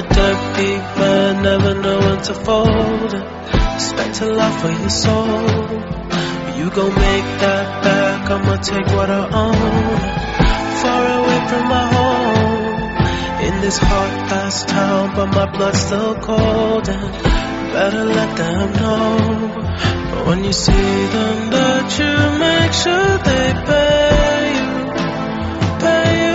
a deadbeat man, never know when to fold it. Expect a lot for your soul. You gon' make that back, I'ma take what I own. Far away from my home. In this hot ass town, but my blood's still cold. And better let them know. When you see them, that you make sure they pay you. Pay you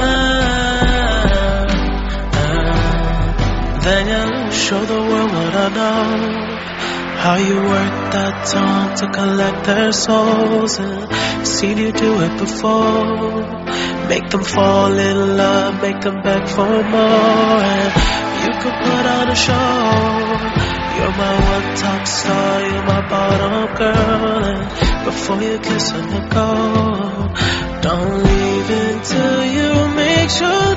Ah, ah. Show the world what I know. How you work that tongue to collect their souls and seen you do it before. Make them fall in love, make them beg for more. And you could put on a show. You're my one top star, you're my bottom girl. And before you kiss and go, don't leave until you make sure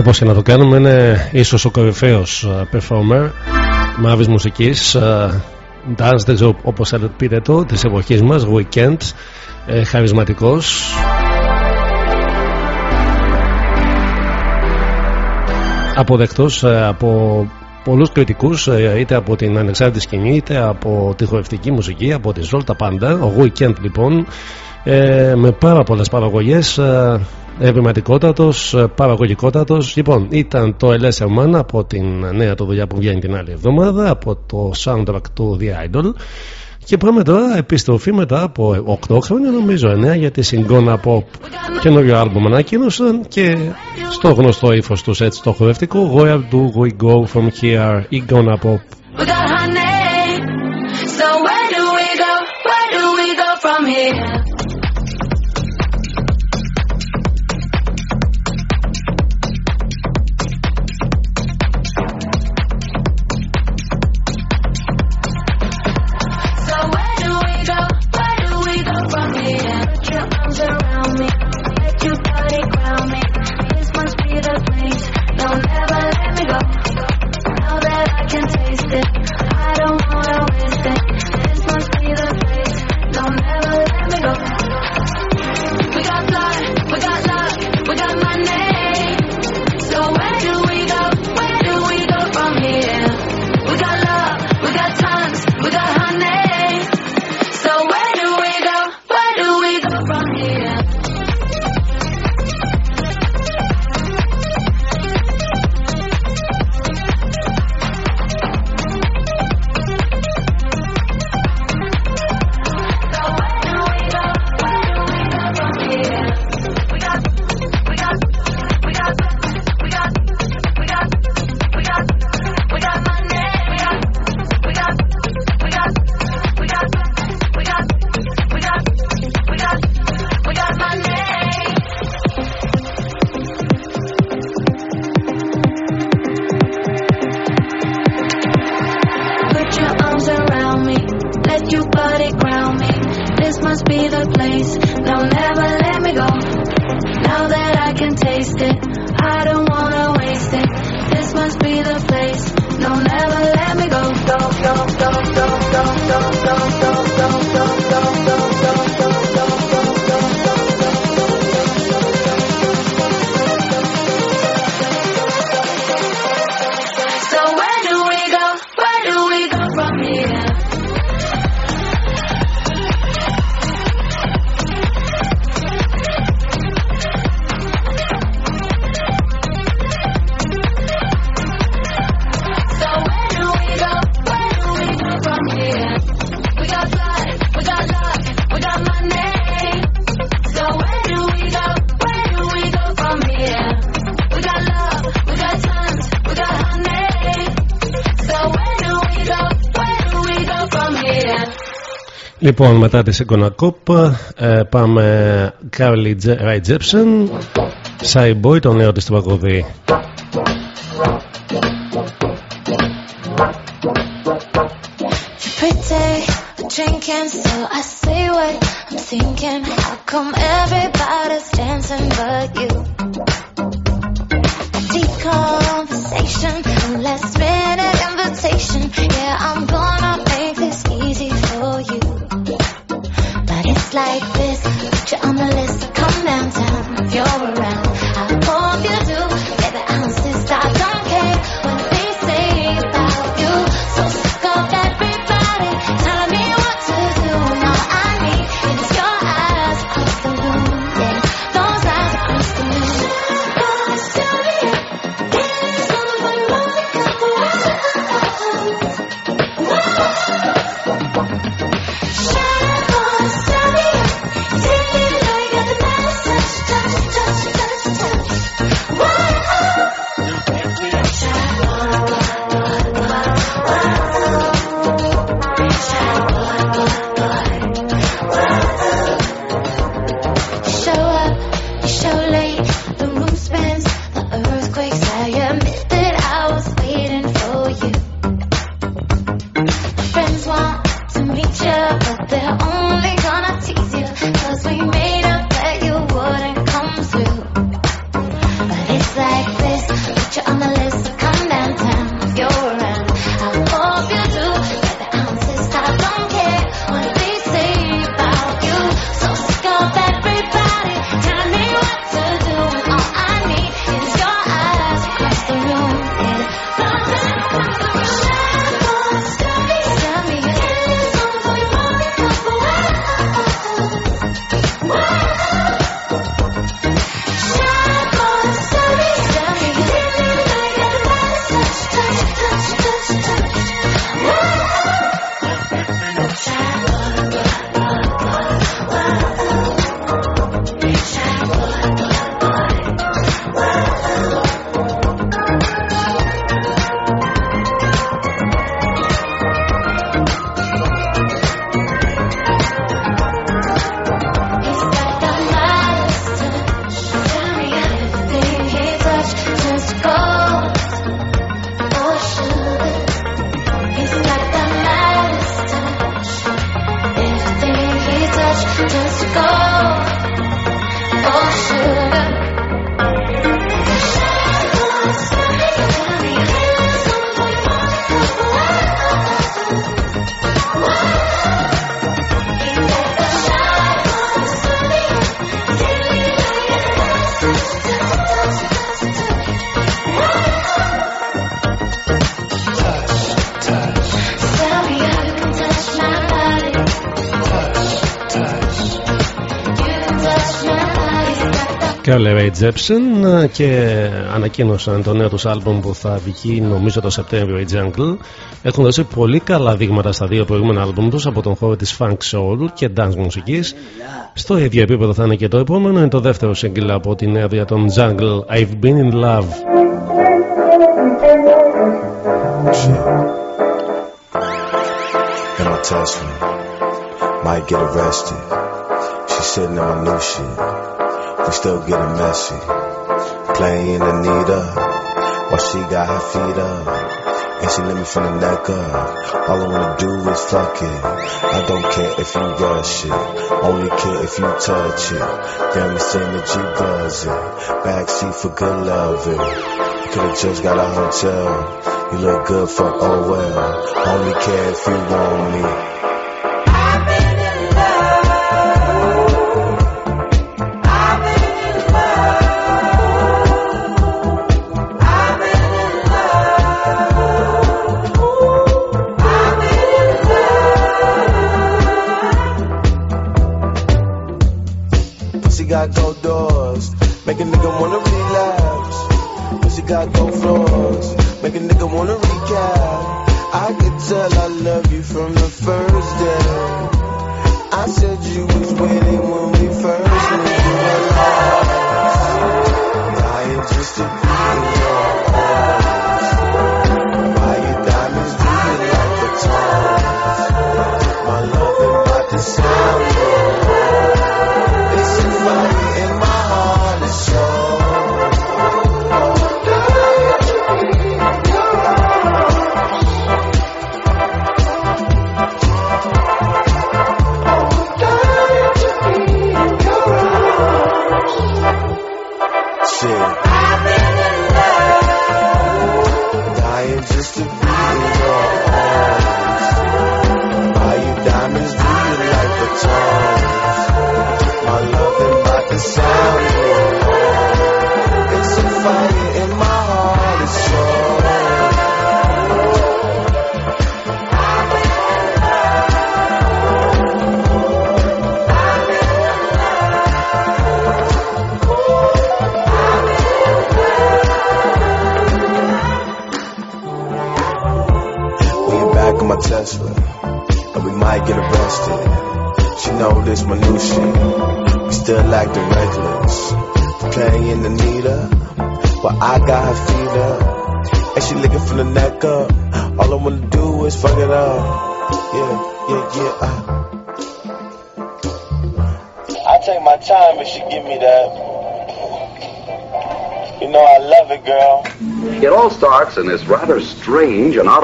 Όπως και να το κάνουμε είναι ίσως ο κορυφαίος ε, performer μαύρης μουσικής ε, dance όπως πείτε το της εποχής μας Weekend ε, χαρισματικός. Αποδεκτός ε, από πολλούς κριτικούς ε, είτε από την ανεξάρτητη σκηνή είτε από τη χορευτική μουσική από τη Ζόλτα πάντα. Ο Weekend λοιπόν ε, με πάρα πολλές παραγωγές ε, ευρηματικότατος, ε, παραγωγικότατος. Λοιπόν ήταν το Ελέσσερ Man από την νέα του δουλειά που βγαίνει την άλλη εβδομάδα από το soundtrack του The Idol. Και πάμε τώρα επιστροφή μετά από 8 χρόνια νομίζω 9 γιατί συγκόνα Pop καινούριο άλμπουμ ανακοίνωσαν και στο γνωστό ύφος τους έτσι το χορευτικό Where do we go from here η Gonna Λοιπόν, μετά τη Σίγκονα Κόπ ε, πάμε Carly Ray Jepsen, Shy Boy, το νέο της τραγουδί. drinking, so I say what I'm thinking. How come everybody's dancing but you? Conversation, last minute invitation. Yeah, I'm gonna make this easy for you. But it's like this, put you on the list, come downtown you're around. Carly Rae Jepsen και ανακοίνωσαν το νέο τους άλμπομ που θα βγει νομίζω το Σεπτέμβριο η Jungle έχουν δώσει πολύ καλά δείγματα στα δύο προηγούμενα άλμπομ τους από τον χώρο της funk soul και dance μουσικής στο ίδιο επίπεδο θα είναι και το επόμενο είναι το δεύτερο single από την άδεια των Jungle I've Been In Love in my Tesla. Might get arrested. She sitting in my new shit. We still getting messy. Playing Anita while she got her feet up. And she let me from the neck up. All I wanna do is fuck it. I don't care if you rush it. Only care if you touch it. Grammy synergy buzz it. Backseat for good loving. You could've just got a hotel. You look good, fuck oh well. Only care if you want me.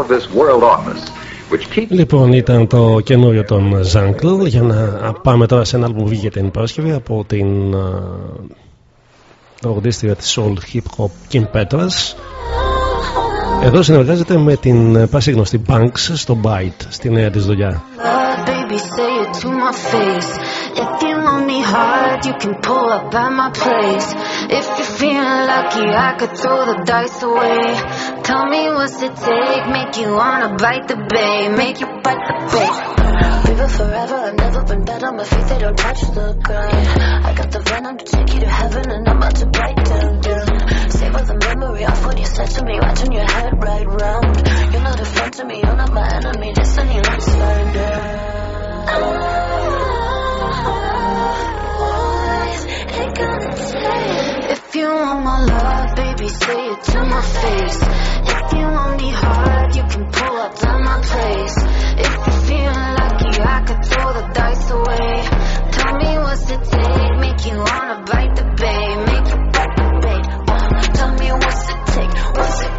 Of this world office. Which keeps... Λοιπόν, ήταν το καινούριο των Zankel για να πάμε τώρα σε ένα album που βγήκε την Παρασκευή από την τραγουδίστρια της Soul Hip Hop Kim Petras. Εδώ συνεργάζεται με την πάση γνωστή Banks στο Byte στη νέα της δουλειά. Tell me what's it take, make you wanna bite the bay, make you bite the bait. Live forever, I've never been better. My feet they don't touch the ground. I got the venom to take you to heaven, and I'm about to bite down, down. Savor the memory of what you said to me, turn your head right round. You're not a friend to me, you're not my enemy. Destiny, let's find out. If you want my love, baby, say it to my face. You want me hard, you can pull up to my place. If you're feeling lucky, I could throw the dice away. Tell me what's it take, make you wanna bite the bait, make you bite the bait. Uh, tell me what's it take, what's it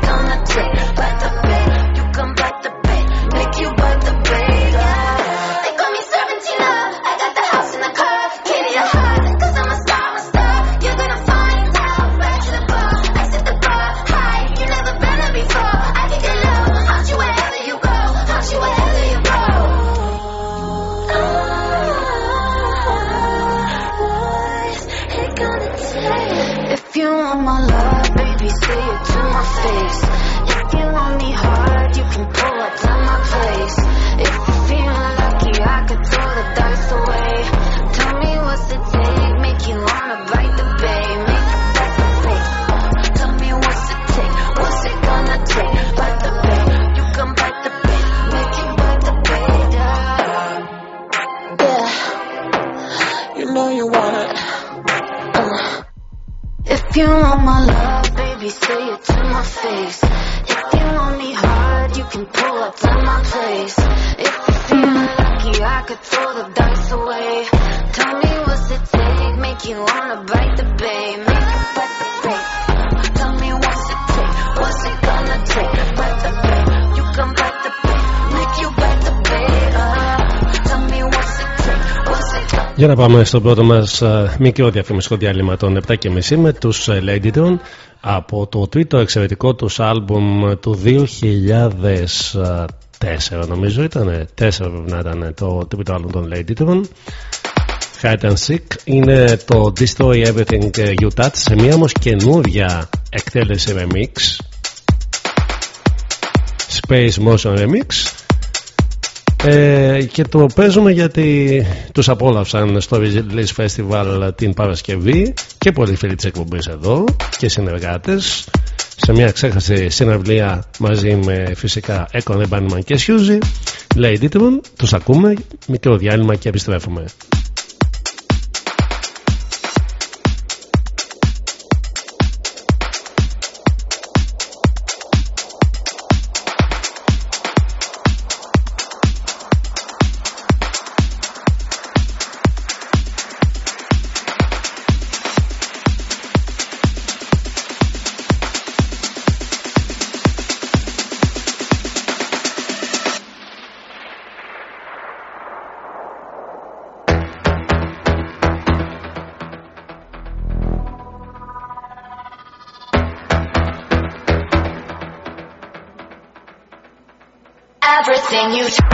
you want my love, baby, say it to my face. If you want me hard, you can pull up to my place. If you're feeling lucky, I could throw the dice away. Tell me what's it take, make you wanna Για να πάμε στο πρώτο μας uh, μικρό διαφημιστικό διάλειμμα των 7.30 με τους uh, Ladytron από το τρίτο εξαιρετικό τους άλμπουμ του 2004 νομίζω ήταν 4 πρέπει να ήταν το τρίτο άλμπουμ των Ladytron Hide and Seek είναι το Destroy Everything You Touch σε μια όμως καινούρια εκτέλεση remix. Space Motion Remix ε, και το παίζουμε γιατί τους απόλαυσαν στο Release Festival την Παρασκευή και πολλοί φίλοι της εκπομπής εδώ και συνεργάτες. Σε μια ξέχαση συναυλία μαζί με φυσικά Έκονε Μπάνιμαν και Σιούζι λέει Ditron, τους ακούμε μικρό διάλειμμα και επιστρέφουμε you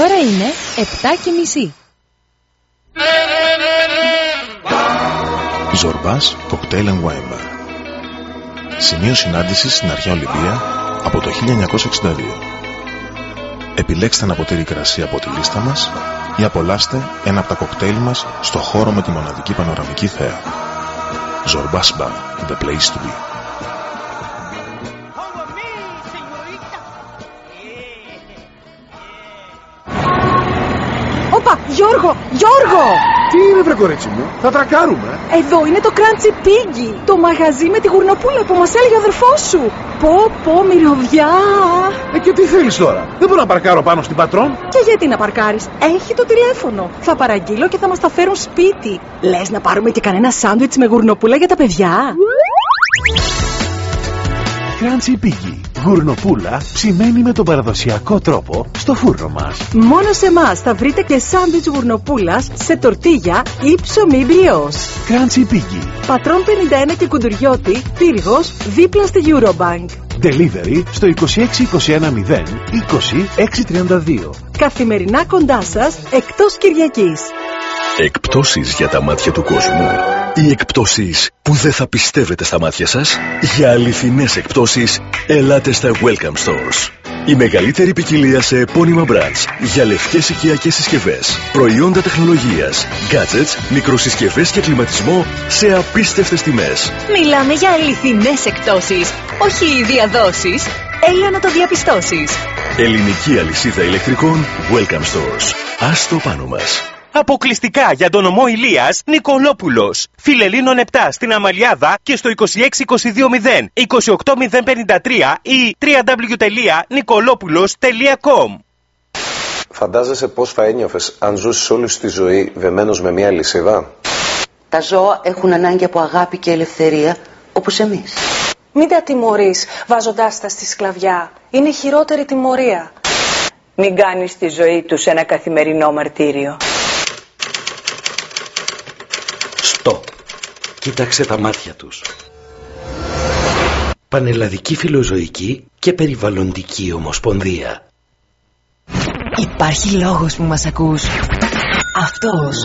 ώρα είναι 7 και μισή. Ζορμπάς Cocktail and Wine Bar. Σημείο συνάντησης στην Αρχαία Ολυμπία από το 1962. Επιλέξτε ένα ποτήρι κρασί από τη λίστα μας ή απολαύστε ένα από τα κοκτέιλ μας στο χώρο με τη μοναδική πανοραμική θέα. Ζορμπάς Bar, the place to be. Γιώργο, Γιώργο! Τι είναι βρε κορίτσι μου, θα τρακάρουμε. Εδώ είναι το Crunchy Piggy, το μαγαζί με τη γουρνοπούλα που μας έλεγε ο αδερφός σου. Πω, πω, μυρωδιά. Ε, και τι θέλεις τώρα, δεν μπορώ να παρκάρω πάνω στην πατρόν. Και γιατί να παρκάρεις, έχει το τηλέφωνο. Θα παραγγείλω και θα μας τα φέρουν σπίτι. Λες να πάρουμε και κανένα σάντουιτς με γουρνοπούλα για τα παιδιά; Crunchy Piggy, γουρνοπούλα ψημένη με τον παραδοσιακό τρόπο στο φούρνο μας. Μόνο σε εμάς θα βρείτε και σάντουιτς γουρνοπούλας σε τορτίγια ή ψωμί μπριός. Crunchy Piggy, Πατρών 51 και Κουντουριώτη, Πύργος, δίπλα στη Eurobank. delivery στο 26210 20632. Καθημερινά κοντά σας, εκτός Κυριακής. Εκπτώσεις για τα μάτια του κόσμου. Οι εκπτώσεις που δεν θα πιστεύετε στα μάτια σας. Για αληθινές εκπτώσεις, ελάτε στα Welcome Stores. Η μεγαλύτερη ποικιλία σε επώνυμα brands για λευκές οικιακές συσκευές, προϊόντα τεχνολογίας, gadgets, μικροσυσκευές και κλιματισμό σε απίστευτες τιμές. Μιλάμε για αληθινές εκτόσεις, όχι διαδόσεις. Έλα να το διαπιστώσεις. Ελληνική αλυσίδα ηλεκτρικών Welcome Stores. Ας το πάνω μας. Αποκλειστικά για τον ομό Ηλίας Νικολόπουλος. Φιλελίνων 7 στην Αμαλιάδα και στο 26220 28053 ή www.nicolopoulos.com Φαντάζεσαι πώς θα ένιωθες αν ζούσες όλη σου τη ζωή δεμένος με μια λυσίδα. Τα ζώα έχουν ανάγκη από αγάπη και ελευθερία, όπως εμείς. Μην τα τιμωρείς βάζοντάς τα στη σκλαβιά. Είναι η χειρότερη τιμωρία. Μην κάνεις τη ζωή τους ένα καθημερινό μαρτύριο. Στο. Κοίταξε τα μάτια τους. Πανελλαδική Φιλοζωική και Περιβαλλοντική Ομοσπονδία. Υπάρχει λόγος που μας ακούς. Αυτός.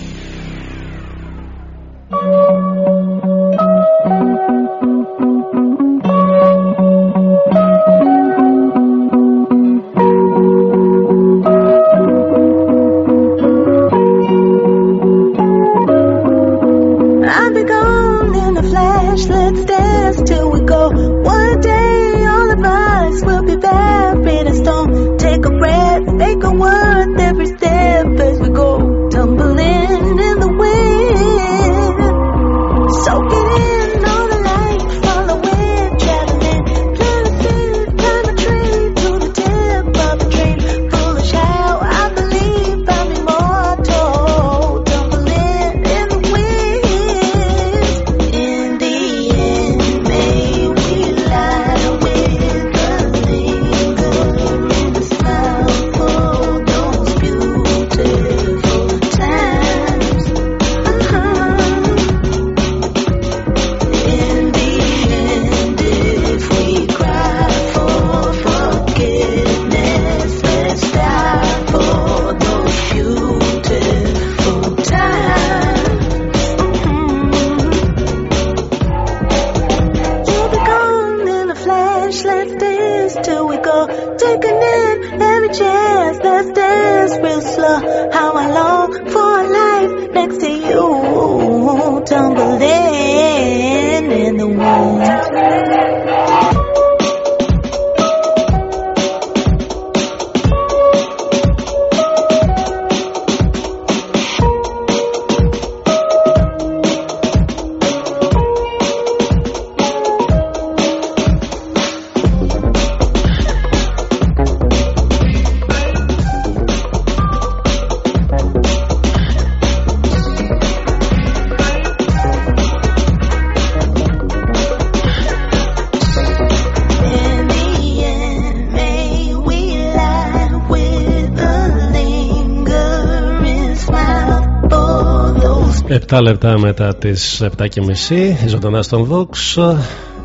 7 λεπτά μετά τις 7 και μισή, ζωντανά στον Vox.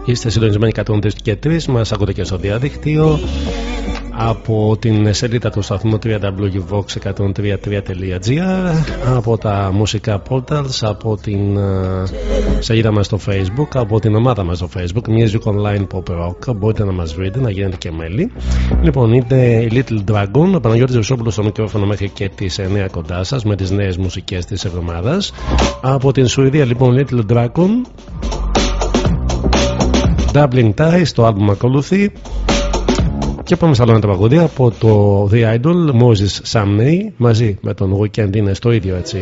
Είστε συντονισμένοι 103 και 3. Μας ακούτε και στο διαδίκτυο από την σελίδα του σταθμού www.vox103.gr από τα μουσικά portals από την ε, σελίδα μας στο facebook από την ομάδα μας στο facebook Music Online Pop Rock. Μπορείτε να μας βρείτε να γίνετε και μέλη. Λοιπόν είναι η Little Dragon ο Παναγιώτης Ρουσόπουλος στο μικρόφωνο μέχρι και τις 9 κοντά σας με τις νέες μουσικές της εβδομάδας. Από την Σουηδία λοιπόν Little Dragon. Dublin Ties το άλμπουμ ακολουθεί και πάμε στα άλλα τραγούδια από το The Idol Moses Sumney μαζί με τον Weekend είναι στο ίδιο έτσι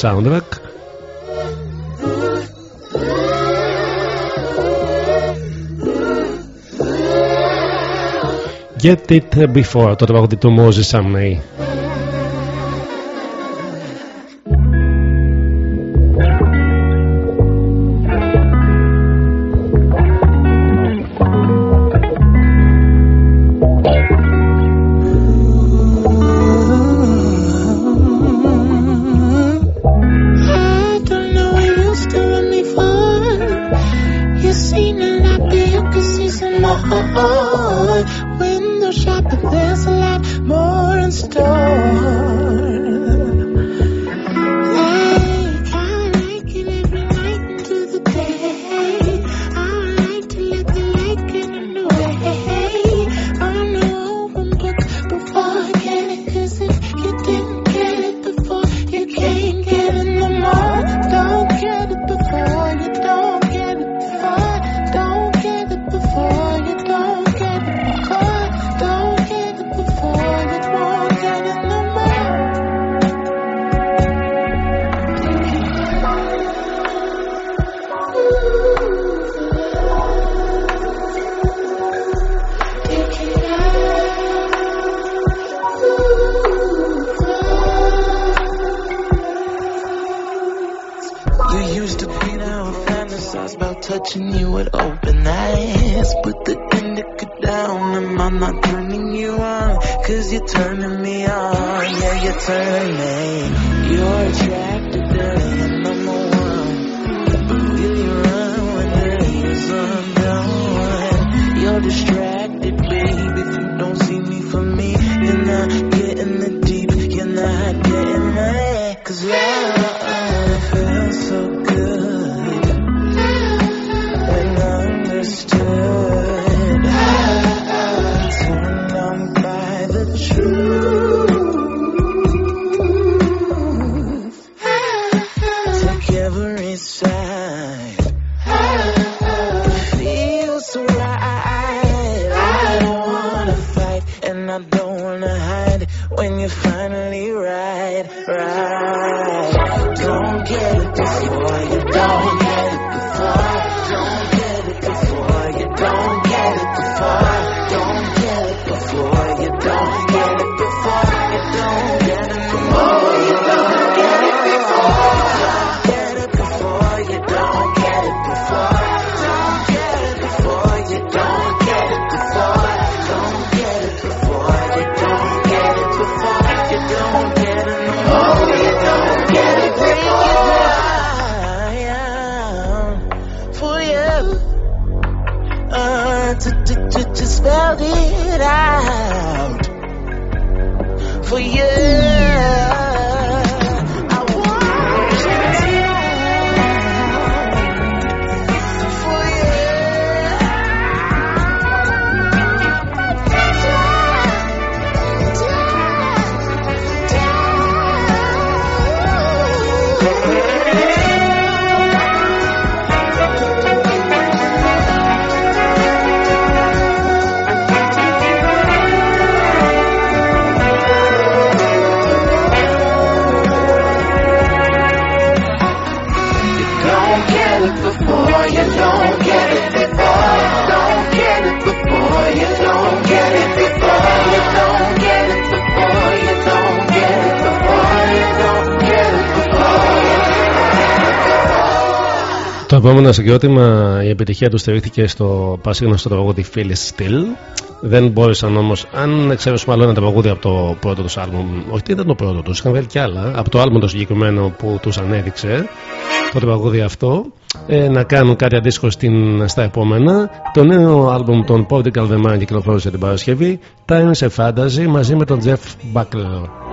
soundtrack. Get It Before το τραγούδι του Moses Sumney επόμενο συγκρότημα η επιτυχία του στηρίχθηκε στο πασίγνωστο τραγούδι Philly Still. Δεν μπόρεσαν όμως, αν εξαιρέσουμε άλλο ένα τραγούδι από το πρώτο τους άλμπουμ, όχι ήταν το πρώτο τους, είχαν βγάλει κι άλλα από το άλμπουμ το συγκεκριμένο που τους ανέδειξε, το τραγούδι αυτό, ε, να κάνουν κάτι αντίστοιχο στην, στα επόμενα. Το νέο άλμπουμ των Portugal The Man κυκλοφόρησε την Παρασκευή, Times a Fantasy μαζί με τον Jeff Buckler.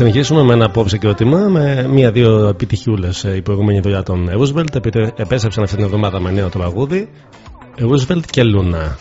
συνεχίσουμε με ένα απόψε και ότιμα με μία-δύο επιτυχιούλες. Ε, η προηγούμενη δουλειά των Roosevelt επέστρεψαν αυτήν την εβδομάδα με νέο τραγούδι. Roosevelt και Λούνα.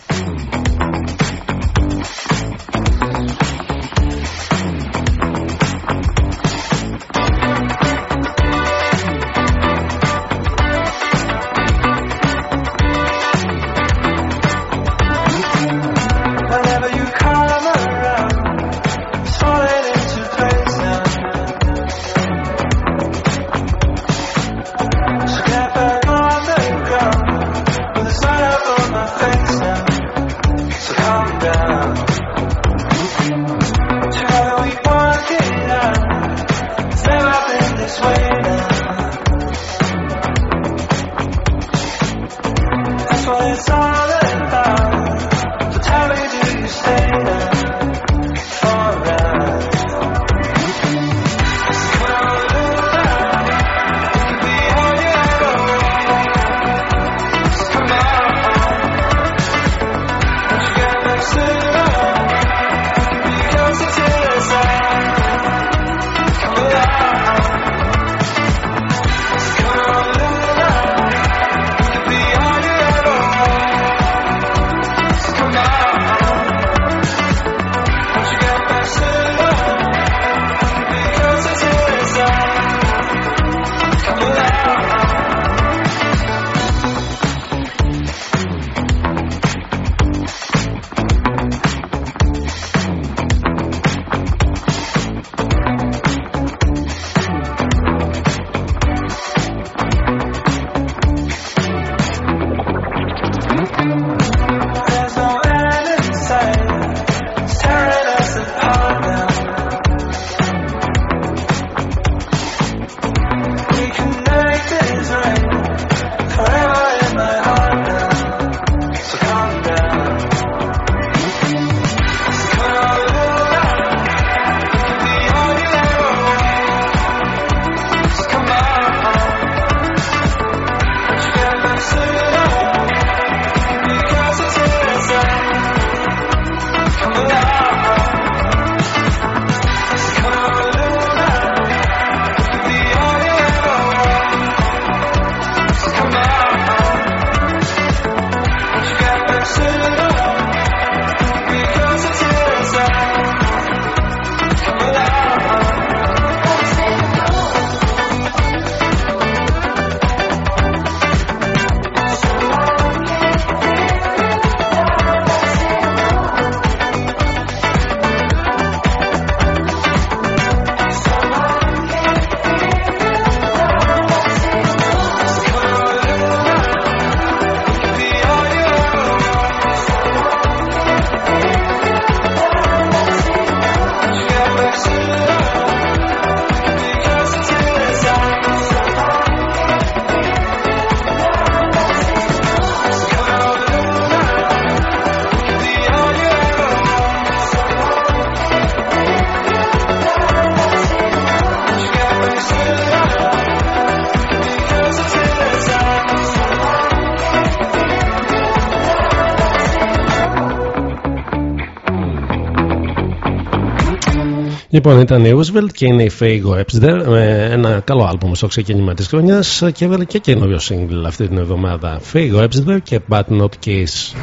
Λοιπόν, ήταν η Roosevelt και είναι η Faye Webster με ένα καλό άλμπουμ στο ξεκίνημα της χρονιάς και έβαλε και καινούριο single αυτή την εβδομάδα. Faye Webster και But Not Kiss.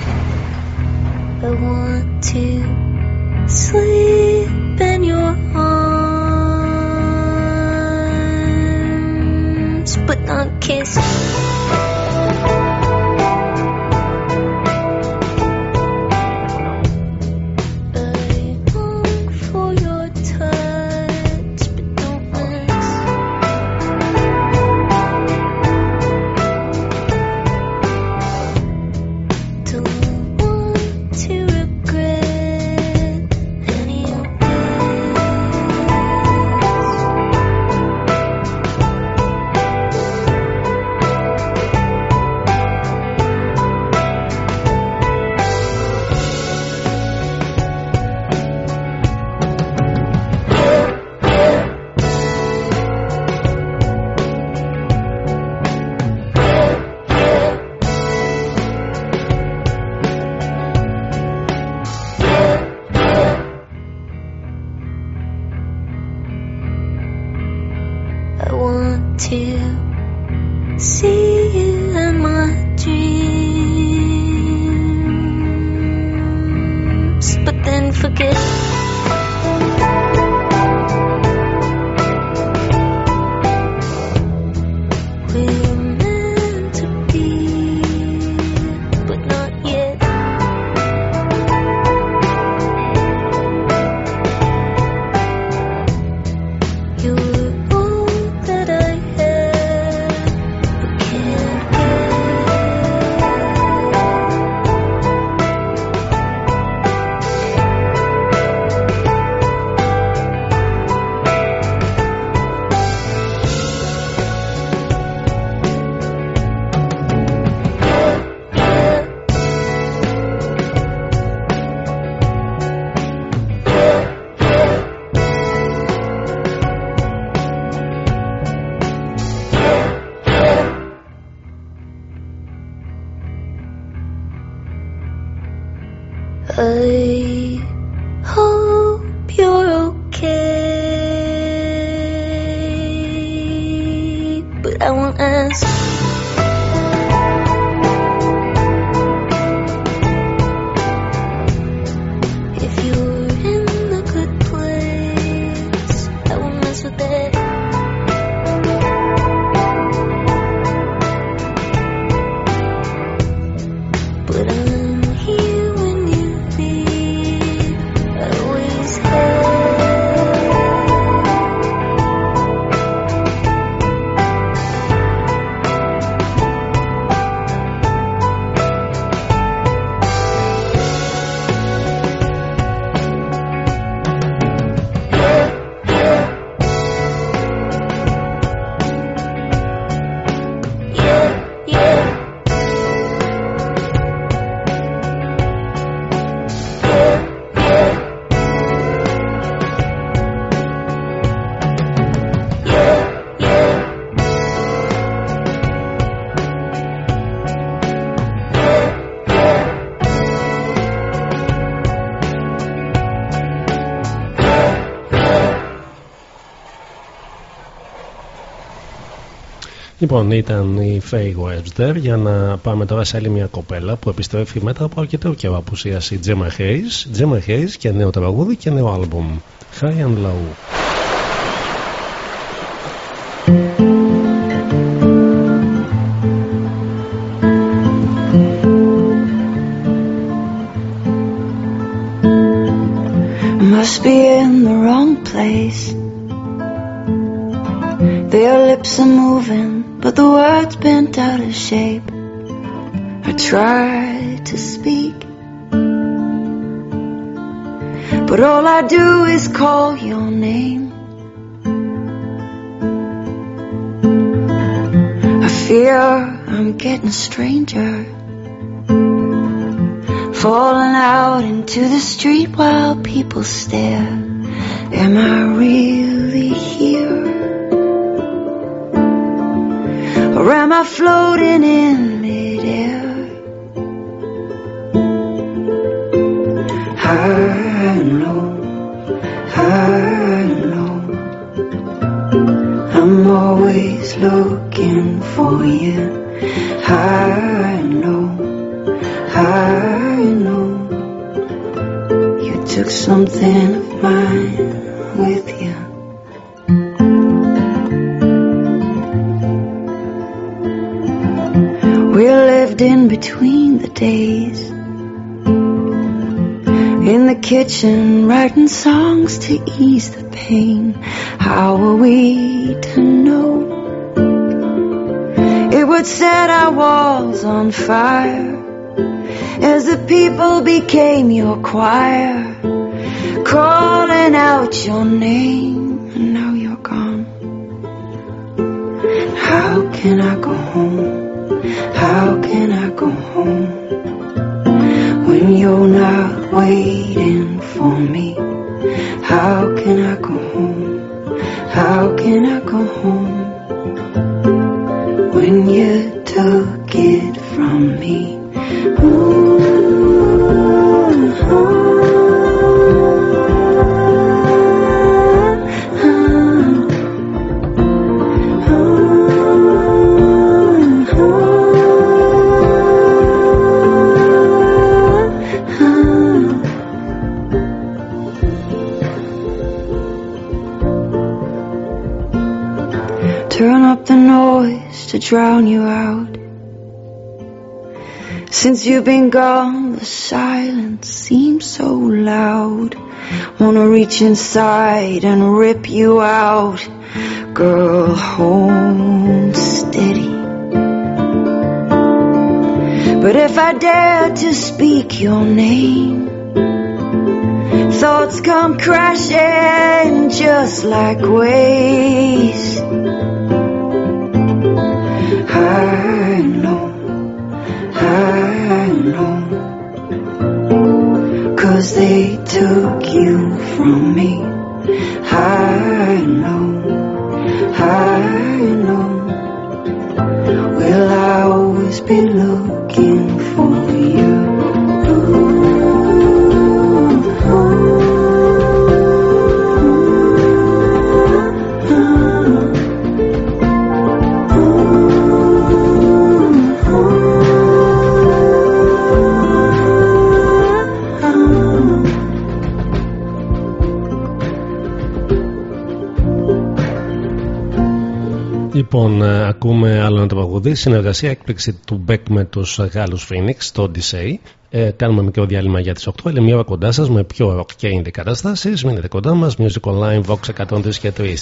I want to sleep in your arms, but not kiss. I hope you're okay, but I won't ask. Λοιπόν, ήταν η Faye Webster για να πάμε τώρα σε άλλη μια κοπέλα που επιστρέφει μετά από αρκετό καιρό απουσίαση η Gemma Hayes. Gemma Hayes και νέο τραγούδι και νέο άλμπουμ. High and Low. Into the street while people stare. Am I really to ease the pain. How were we to know? It would set our walls on fire as the people became your choir, calling out your name, and now you're gone. How can I go home? How can I go home when you're not waiting for me? How can I go home? How can I go home when you took you've been gone, the silence seems so loud. Wanna reach inside and rip you out. Girl, hold steady. But if I dare to speak your name, thoughts come crashing just like waves. Cause they took you from me. Ακούμε άλλο ένα τραγουδί. Συνεργασία έκπληξη του Μπέκ με τους Γάλλους Phoenix, το Odyssey. Ε, κάνουμε μικρό διάλειμμα για τις 8. Είναι μια ώρα κοντά σας με πιο rock και indie καταστάσεις. Μείνετε κοντά μας. Music Online Vox 103 και 3.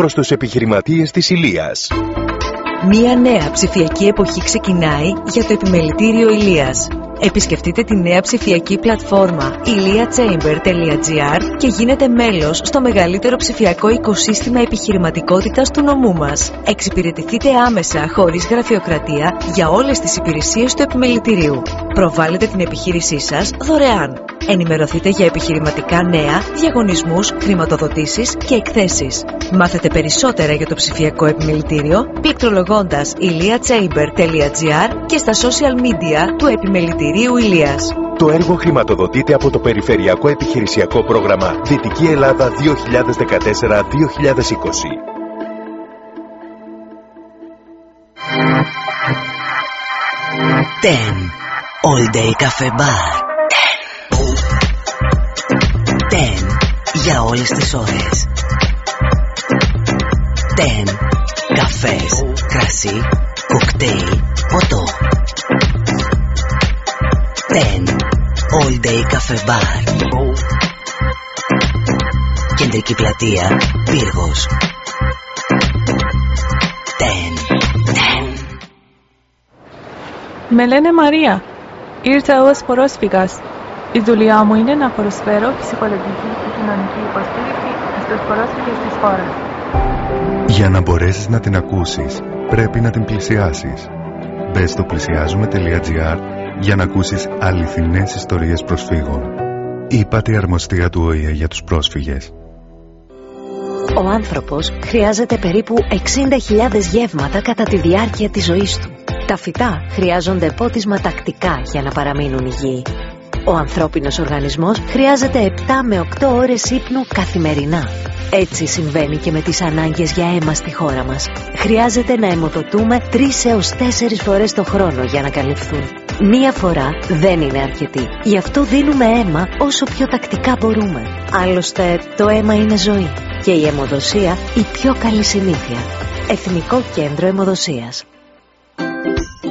Προς τους επιχειρηματίες της Ηλίας. Μία νέα ψηφιακή εποχή ξεκινάει για το επιμελητήριο Ηλίας. Επισκεφτείτε τη νέα ψηφιακή πλατφόρμα iliachamber.gr και γίνετε μέλος στο μεγαλύτερο ψηφιακό οικοσύστημα επιχειρηματικότητας του νομού μας. Εξυπηρετηθείτε άμεσα χωρίς γραφειοκρατία για όλες τις υπηρεσίες του επιμελητηρίου. Προβάλλετε την επιχείρησή σας δωρεάν. Ενημερωθείτε για επιχειρηματικά νέα, διαγωνισμούς, χρηματοδοτήσεις και εκθέσεις. Μάθετε περισσότερα για το ψηφιακό επιμελητήριο πληκτρολογώντας iliachamber.gr και στα social media του Επιμελητηρίου Ηλίας. Το έργο χρηματοδοτείται από το Περιφερειακό Επιχειρησιακό Πρόγραμμα Δυτική Ελλάδα 2014-2020. Ten All Day Cafe Bar. Ten για όλες τις ώρες. Ten καφές, κρασί, κοκτέιλ, ποτό. Ten All Day Cafe Bar. Κεντρική πλατεία, Πύργος. Ten. Με λένε Μαρία. Ήρθα ως πρόσφυγας. Η δουλειά μου είναι να προσφέρω ψυχολογική και κοινωνική υποστήριξη στους πρόσφυγες της χώρας. Για να μπορέσεις να την ακούσεις, πρέπει να την πλησιάσεις. Μπες στο πλησιάζουμε.gr για να ακούσεις αληθινές ιστορίες προσφύγων. Είπατε η αρμοστία του ΟΗΕ για τους πρόσφυγες. Ο άνθρωπος χρειάζεται περίπου 60.000 γεύματα κατά τη διάρκεια της ζωής του. Τα φυτά χρειάζονται πότισμα τακτικά για να παραμείνουν υγιεί. Ο ανθρώπινος οργανισμός χρειάζεται 7 με 8 ώρες ύπνου καθημερινά. Έτσι συμβαίνει και με τις ανάγκες για αίμα στη χώρα μας. Χρειάζεται να αιμοδοτούμε 3 έως 4 φορές το χρόνο για να καλυφθούν. Μία φορά δεν είναι αρκετή. Γι' αυτό δίνουμε αίμα όσο πιο τακτικά μπορούμε. Άλλωστε, το αίμα είναι ζωή και η αιμοδοσία η πιο καλή συνήθεια. Εθνικό Κέντρο Αιμοδοσίας.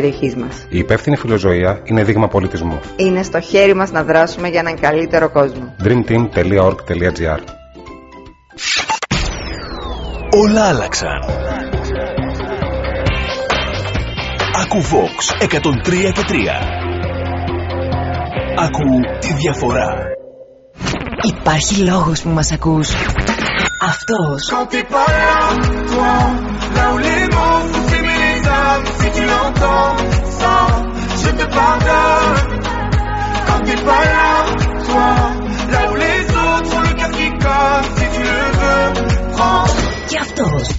περιοχής μας. Η υπεύθυνη φιλοζωία είναι δείγμα πολιτισμού. Είναι στο χέρι μας να δράσουμε για έναν καλύτερο κόσμο. dreamteam.org.gr Όλα άλλαξαν. Ακού Vox 103 και 3. Ακού τη διαφορά. Υπάρχει λόγος που μας ακούς. Αυτός. Quand t'es pas là, toi, là où les mots si tu l'entends, ça, je te pardonne. Quand t'es pas là, toi, là où les autres ont le cœur qui colle, si tu le veux, prends. Cartos.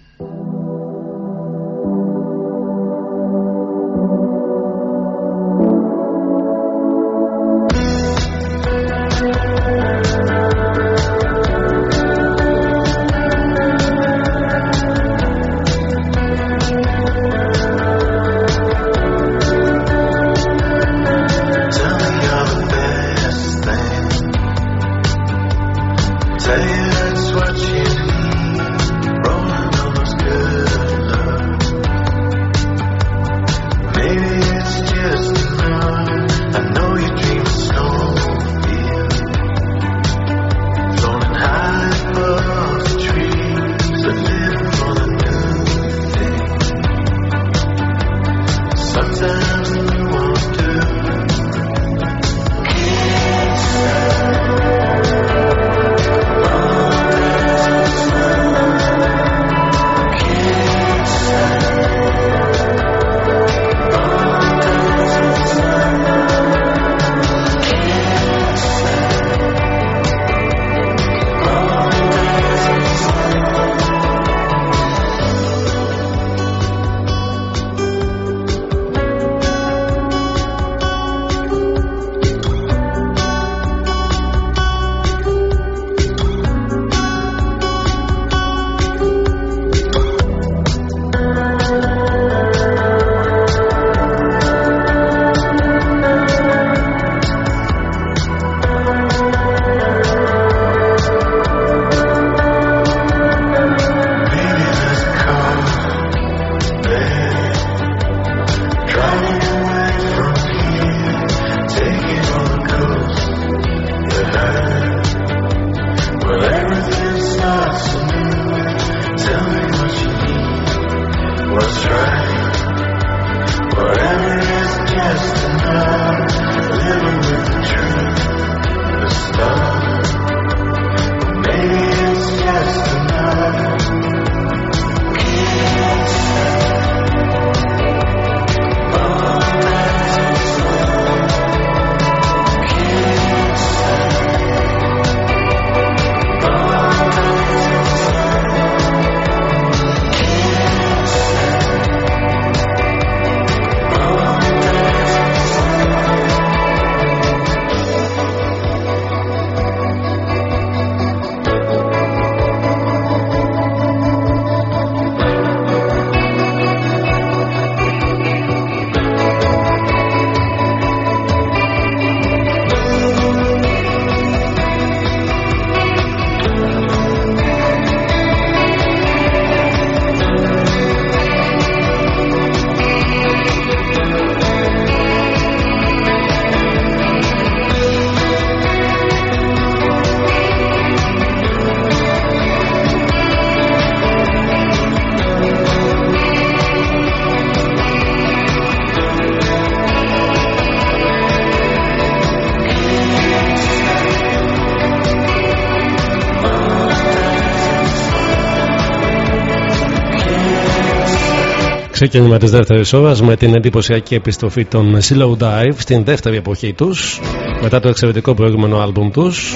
Ξεκίνημα της δεύτερης ώρας με την εντυπωσιακή επιστροφή των Slow Dive στην δεύτερη εποχή τους, μετά το εξαιρετικό προηγούμενο άλμπουμ τους.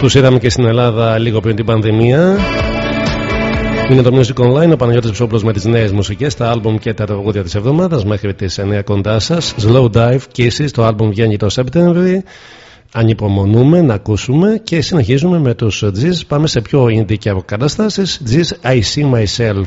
Τους είδαμε και στην Ελλάδα λίγο πριν την πανδημία. Είναι το Music Online, ο Παναγιώτης Ψόπλος με τις νέες μουσικές, τα άλμπουμ και τα τραγούδια της εβδομάδας μέχρι τις 9 κοντά σας. Slow Dive, Kisses, το άλμπουμ βγαίνει το Σεπτέμβρη. Ανυπομονούμε να ακούσουμε και συνεχίζουμε με τους G's. Πάμε σε πιο indie και αποκαταστάσεις. G's I See Myself.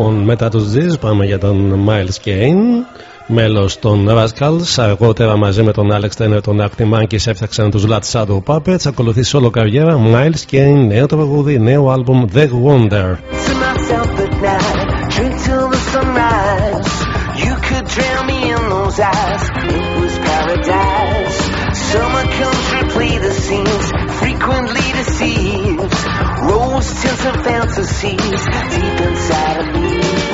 Λοιπόν, μετά τους G's πάμε για τον Miles Kane, μέλος των Rascals. Αργότερα μαζί με τον Alex Turner, τον Arctic Monkeys έφτιαξαν τους Lat Shadow Puppets. Ακολουθεί solo καριέρα Miles Kane, νέο τραγούδι, νέο άλμπουμ The Wonder. to Summer comes, to play the scenes, frequently deceives. Rose tints and fantasies deep inside of me.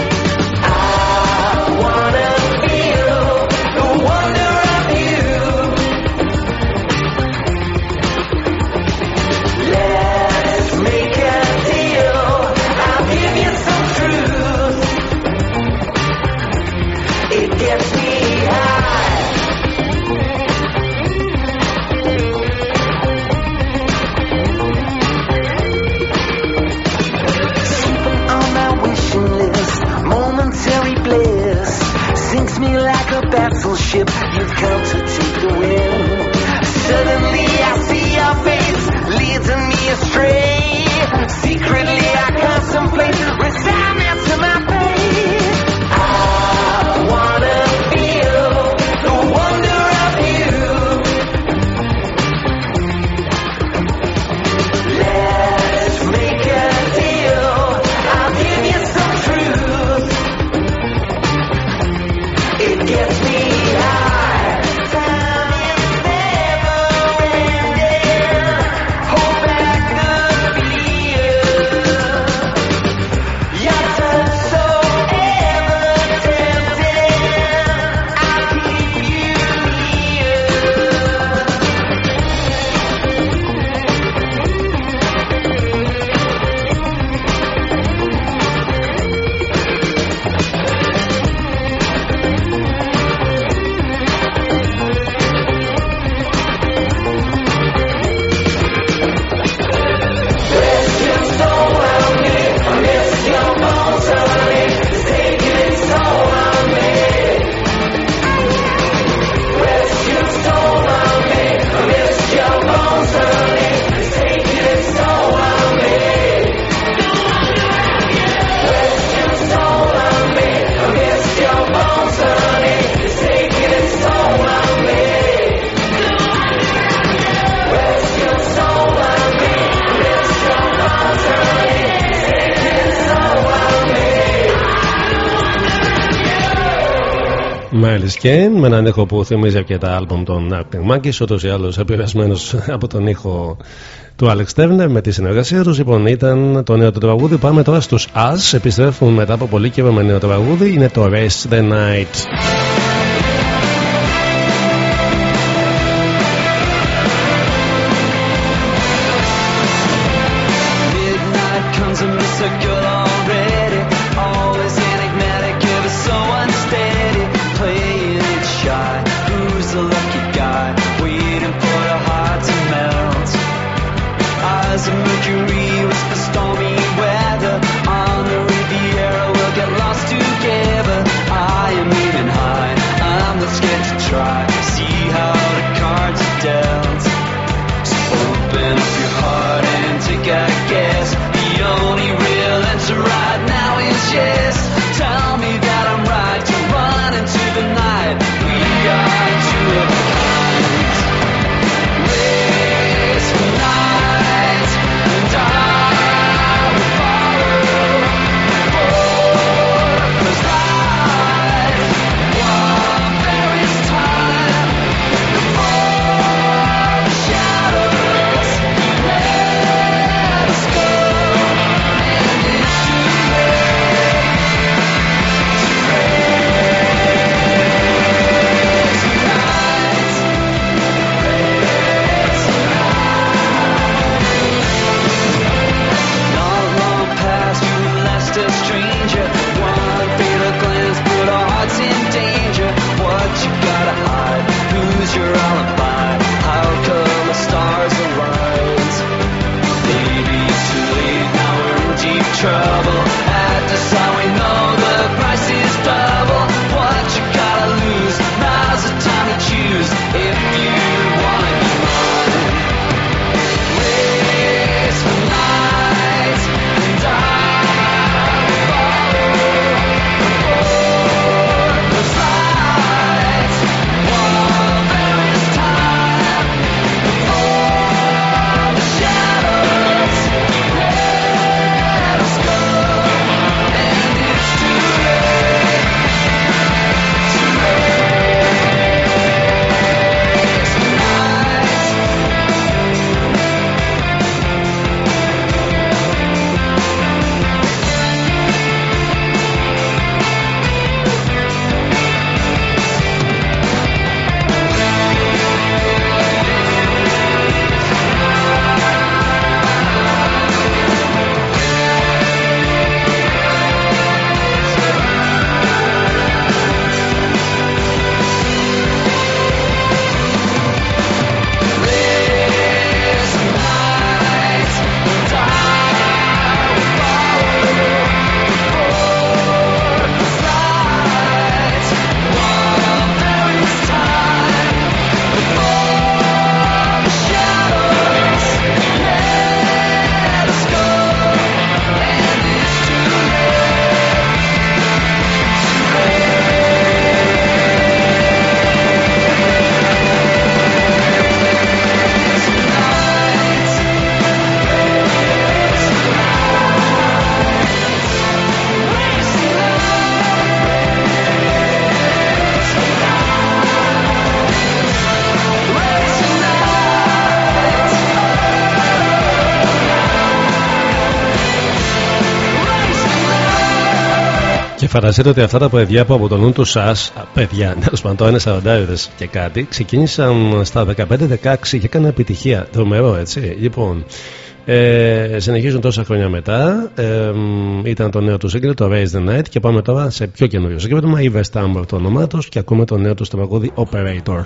Με έναν ήχο που θυμίζει αρκετά άλμπομ των Arctic Monkeys ούτως ή άλλως επηρεασμένος από τον ήχο του Alex Turner με τη συνεργασία τους. Λοιπόν ήταν το νέο του τραγούδι. Πάμε τώρα στους As επιστρέφουν μετά από πολύ καιρό με νέο τραγούδι. Είναι το Race the Night. Φανταστείτε ότι αυτά τα παιδιά που αποτελούν τους σας, παιδιά, τέλος πάντων, είναι 40 και κάτι, ξεκίνησαν στα 15-16 και έκαναν επιτυχία. Τρομερό, έτσι. Λοιπόν, ε, συνεχίζουν τόσα χρόνια μετά. Ε, ήταν το νέο του σύγκριτο, το Raise the Night, και πάμε τώρα σε πιο καινούριο σύγκριτο. Η West Ham το και ακούμε το νέο του τραγούδι Operator.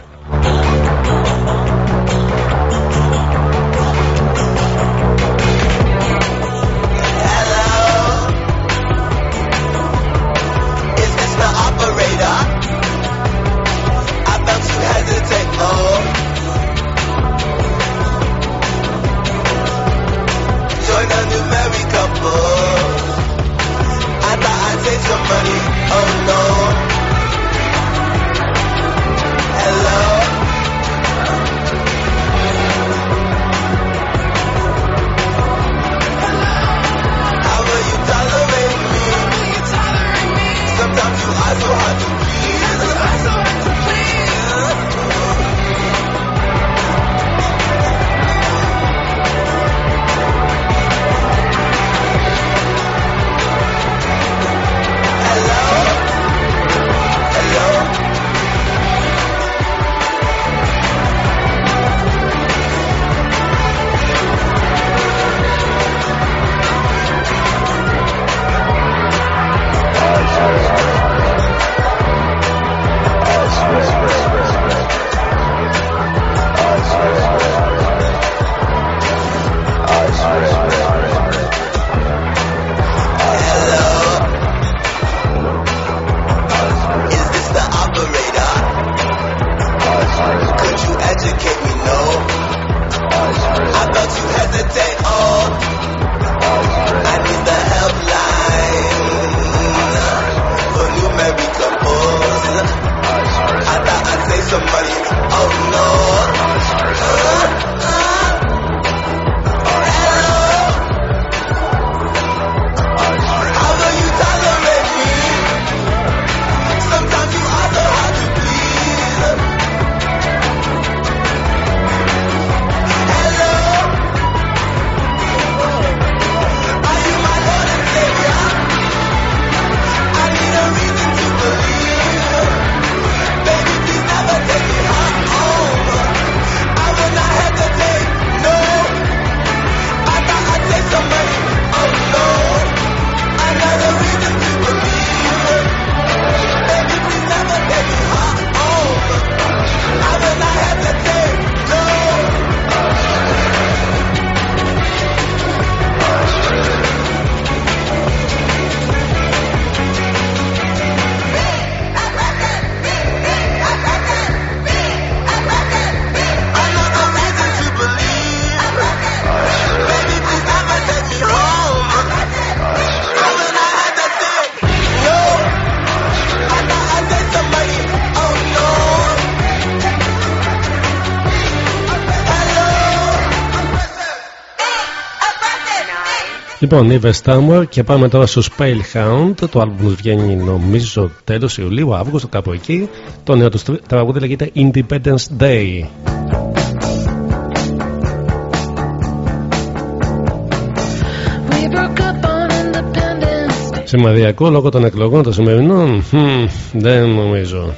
Λοιπόν, Eve Stammer και πάμε τώρα στο Spellhound. Το album τους βγαίνει νομίζω τέλος Ιουλίου, Αύγουστο, κάπου εκεί. Το νέο τους τραγούδι λέγεται Independence Day. We broke up on independence. Σημαδιακό λόγω των εκλογών των σημερινών. Hm, δεν νομίζω.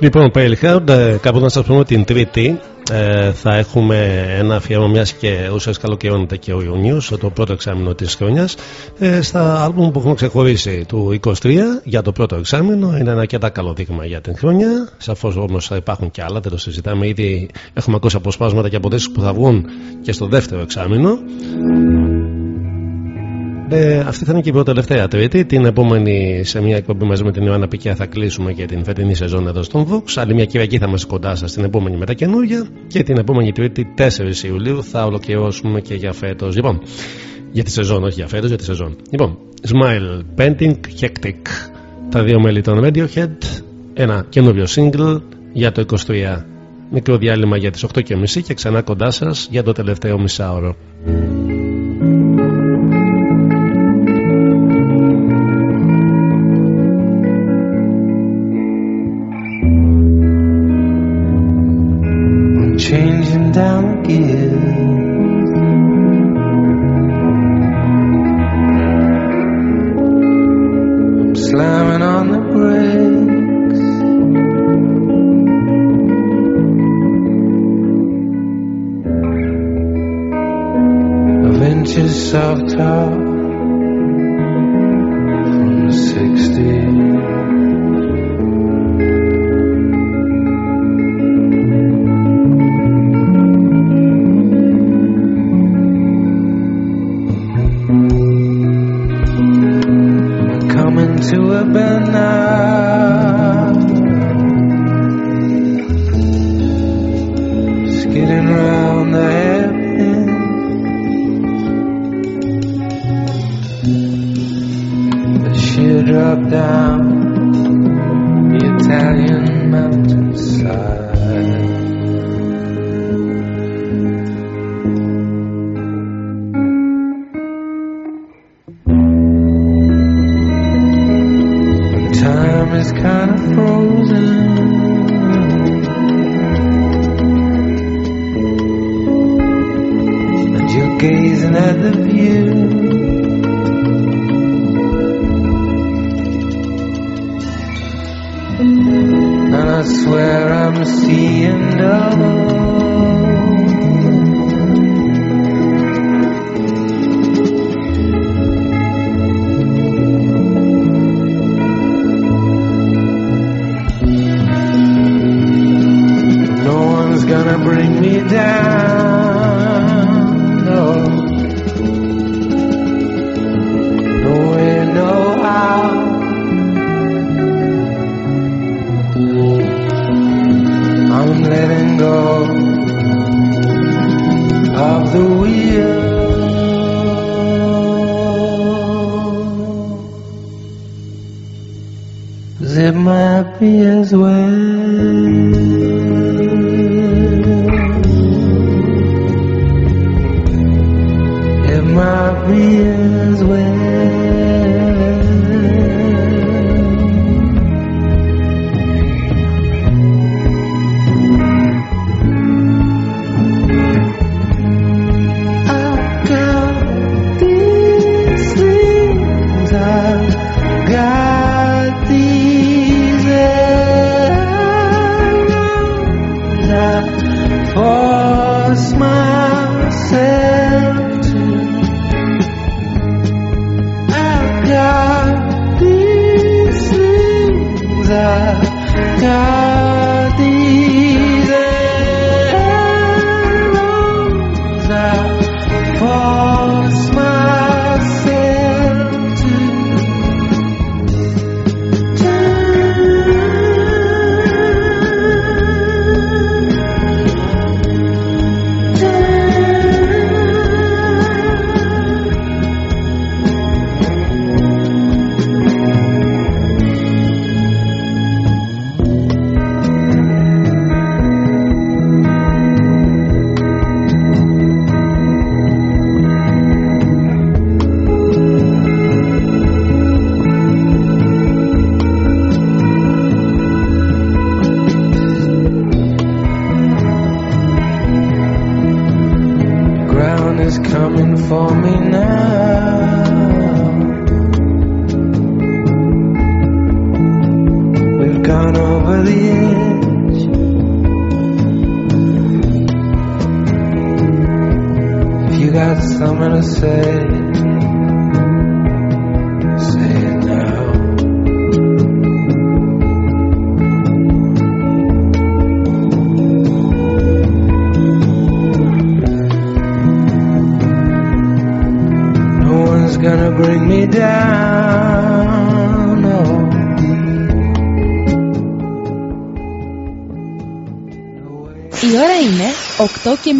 Λοιπόν, Pale Hard, ε, κάπου να σας πούμε την Τρίτη ε, θα έχουμε ένα αφιέρωμα μιας και ουσιαστικά καλοκαιρώνεται και ο Ιουνίου, το πρώτο εξάμεινο της χρονιάς, ε, στα άλμπουμ που έχουμε ξεχωρίσει του 23 για το πρώτο εξάμεινο. Είναι ένα αρκετά καλό δείγμα για την χρονιά. Σαφώς όμως θα υπάρχουν και άλλα, δεν το συζητάμε. Ήδη έχουμε ακούσει αποσπάσματα και από που θα βγουν και στο δεύτερο εξάμεινο. Ε, αυτή θα είναι και η πρώτη τελευταία Τρίτη. Την επόμενη, σε μια εκπομπή μαζί με την Ιωάννα Πικιά, θα κλείσουμε και την φετινή σεζόν εδώ στον Vox. Άλλη μια Κυριακή θα είμαστε κοντά σας την επόμενη με τα καινούργια. Και την επόμενη Τρίτη, 4 Ιουλίου, θα ολοκληρώσουμε και για φέτος. Λοιπόν, για τη σεζόν, όχι για φέτος, για τη σεζόν. Λοιπόν, Smile, Painting, Hectic. Τα δύο μέλη των Radiohead. Ένα καινούριο single για το 23. Μικρό διάλειμμα για τις 8.30 και ξανά κοντά σας για το τελευταίο μισάωρο.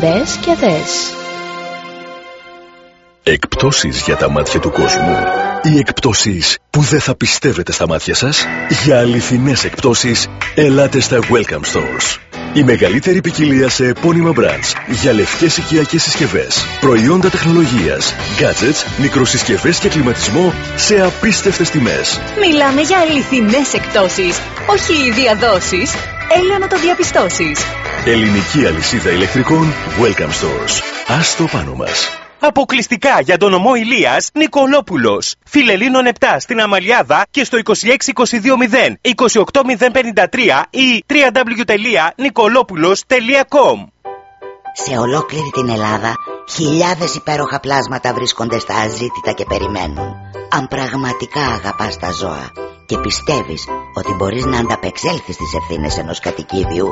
Μπες και δες. Εκπτώσεις για τα μάτια του κόσμου. Οι εκπτώσεις που δεν θα πιστεύετε στα μάτια σας. Για αληθινές εκπτώσεις, ελάτε στα Welcome Stores. Η μεγαλύτερη ποικιλία σε επώνυμα brands για λευκές οικιακές συσκευές, προϊόντα τεχνολογίας, gadgets, μικροσυσκευές και κλιματισμό σε απίστευτες τιμές. Μιλάμε για αληθινές εκπτώσεις, όχι διαδόσεις. Έλα να το διαπιστώσεις. Ελληνική αλυσίδα ηλεκτρικών Welcome Stores. Ας το πάνω μας. Αποκλειστικά για τον ομό Ηλίας Νικολόπουλος. Φιλελίνων 7 στην Αμαλιάδα και στο 26220 28053 ή www.nicolopoulos.com Σε ολόκληρη την Ελλάδα χιλιάδες υπέροχα πλάσματα βρίσκονται στα αζήτητα και περιμένουν. Αν πραγματικά αγαπάς τα ζώα και πιστεύεις ότι μπορείς να ανταπεξέλθεις στις ευθύνες ενός κατοικίδιου,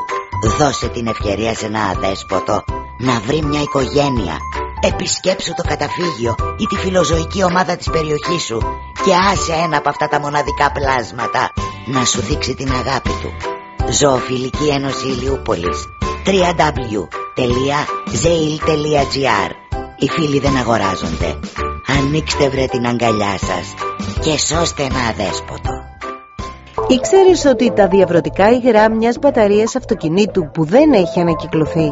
δώσε την ευκαιρία σε ένα αδέσποτο να βρει μια οικογένεια. Επισκέψου το καταφύγιο ή τη φιλοζωική ομάδα της περιοχής σου και άσε ένα από αυτά τα μοναδικά πλάσματα να σου δείξει την αγάπη του. Ζωοφιλική Ένωση Ηλιούπολης www.zail.gr Οι φίλοι δεν αγοράζονται. Ανοίξτε βρε την αγκαλιά σας και σώστε ένα αδέσποτο. Ήξερες ότι τα διαβρωτικά υγρά μιας μπαταρίας αυτοκινήτου που δεν έχει ανακυκλωθεί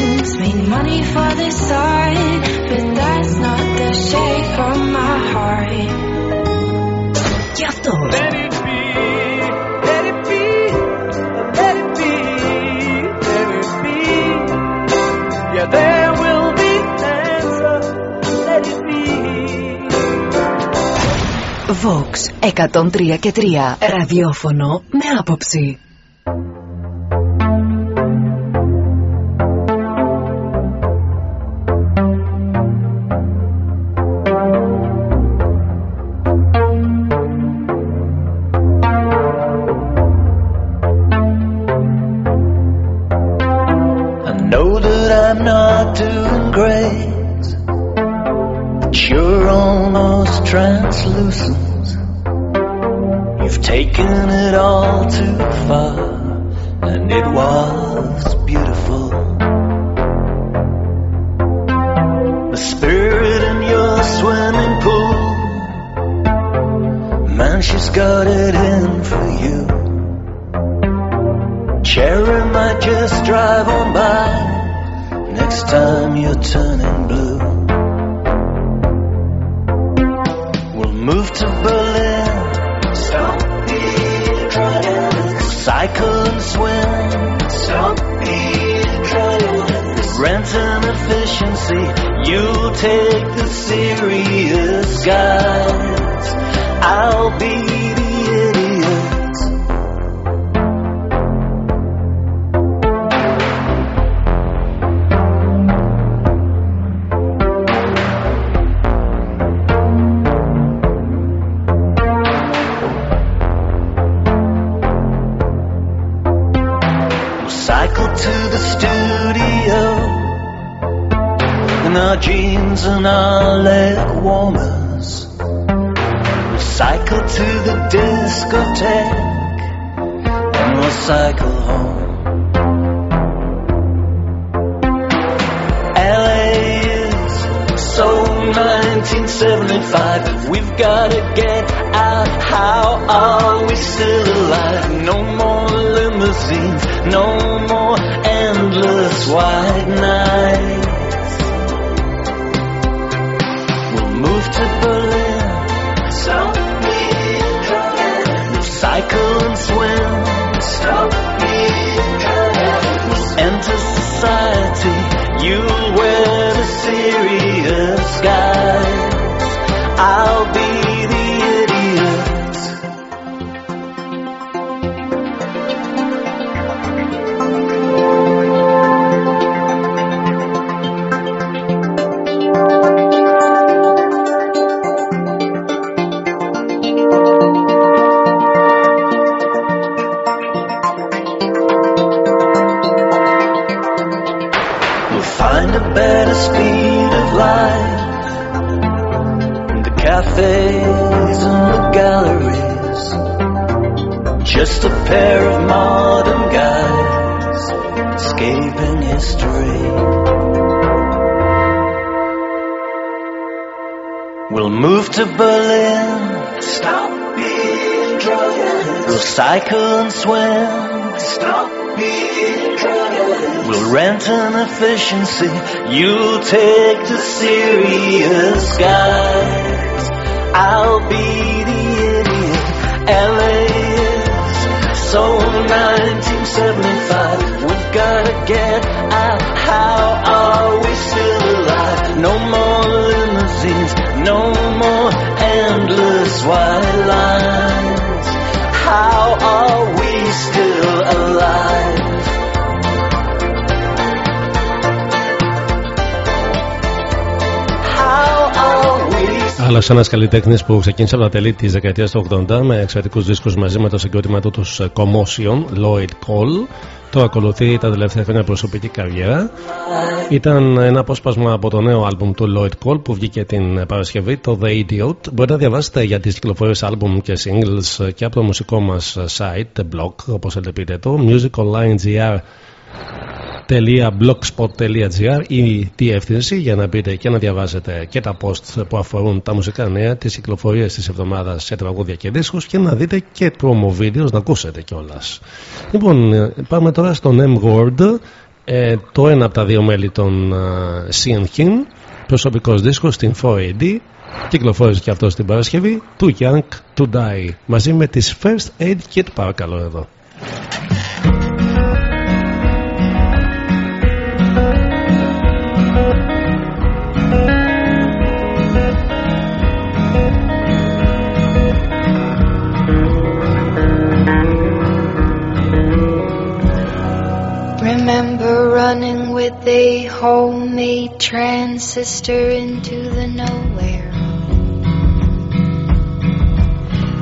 money for this side, but that's not the shape of my heart. Και αυτός. Let it be, let it be, let it be, let it be. Yeah, there will be answer. Let it be. Vox 103 και 3 ραδιόφωνο με άποψη. Translucent. You've taken it all too far, and it was beautiful. The spirit in your swimming pool, man, she's got it in for you. Cherry might just drive on by next time you're turning Rent and efficiency. You'll take the serious guys. I'll be jeans and our leg warmers. We'll cycle to the discotheque and we'll cycle home. LA is so 1975. We've gotta get out. How are we still alive? No more limousines, no more endless white nights. Drunk. We'll swim. Stop being enter society. You'll wear the serious guys. I'll be efficiency. You'll take the serious guys. I'll be the idiot. LA is so 1975. We've gotta get out. How are we still alive? No more limousines. No more endless white lines. How are we still alive? Άλλο ένας καλλιτέχνης που ξεκίνησε από τα τέλη της δεκαετίας του 80 με εξαιρετικούς δίσκους μαζί με το συγκρότημα του τους Commotion, Lloyd Cole. Το ακολουθεί τα τελευταία χρόνια προσωπική καριέρα. Ήταν ένα απόσπασμα από το νέο άλμπουμ του Lloyd Cole που βγήκε την Παρασκευή, το The Idiot. Μπορείτε να διαβάσετε για τις κυκλοφορίες άλμπουμ και singles και από το μουσικό μας site, blog, όπως θέλετε πείτε το, musiconlinegr blogspot.gr ή τη διεύθυνση για να μπείτε και να διαβάσετε και τα posts που αφορούν τα μουσικά νέα, τις κυκλοφορίες της εβδομάδας σε τραγούδια και δίσκους και να δείτε και promo videos να ακούσετε κιόλας. Λοιπόν, ε, πάμε τώρα στο M Word, ε, το ένα από τα δύο μέλη των uh, CN προσωπικός δίσκος στην 4AD, κυκλοφόρησε και αυτό στην Παρασκευή, Too Young to Die, μαζί με τις First Aid Kit παρακαλώ εδώ. Running with a homemade transistor into the nowhere.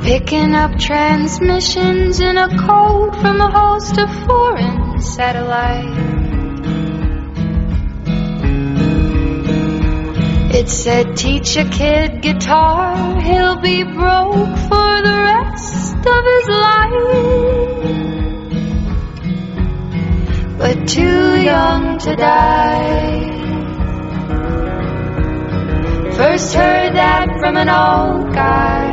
Picking up transmissions in a code from a host of foreign satellites. It said, teach a kid guitar, he'll be broke for the rest of his life but too young to die. First heard that from an old guy.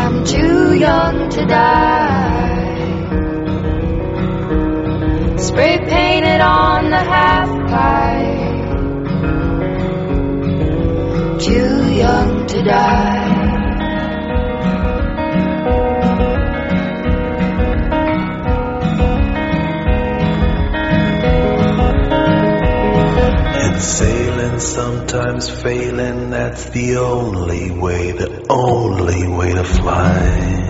I'm too young to die. Spray painted on the half pipe. Too young to die. Sailing, sometimes failing, that's the only way, the only way to fly.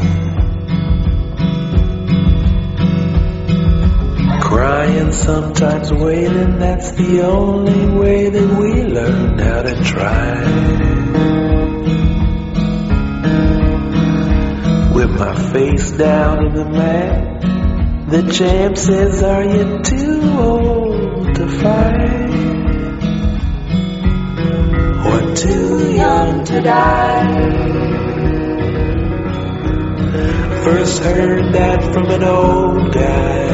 Crying, sometimes wailing, that's the only way that we learn how to try. With my face down in the mat, the champ says, Are you too old to fight? Too young to die? First heard that from an old guy.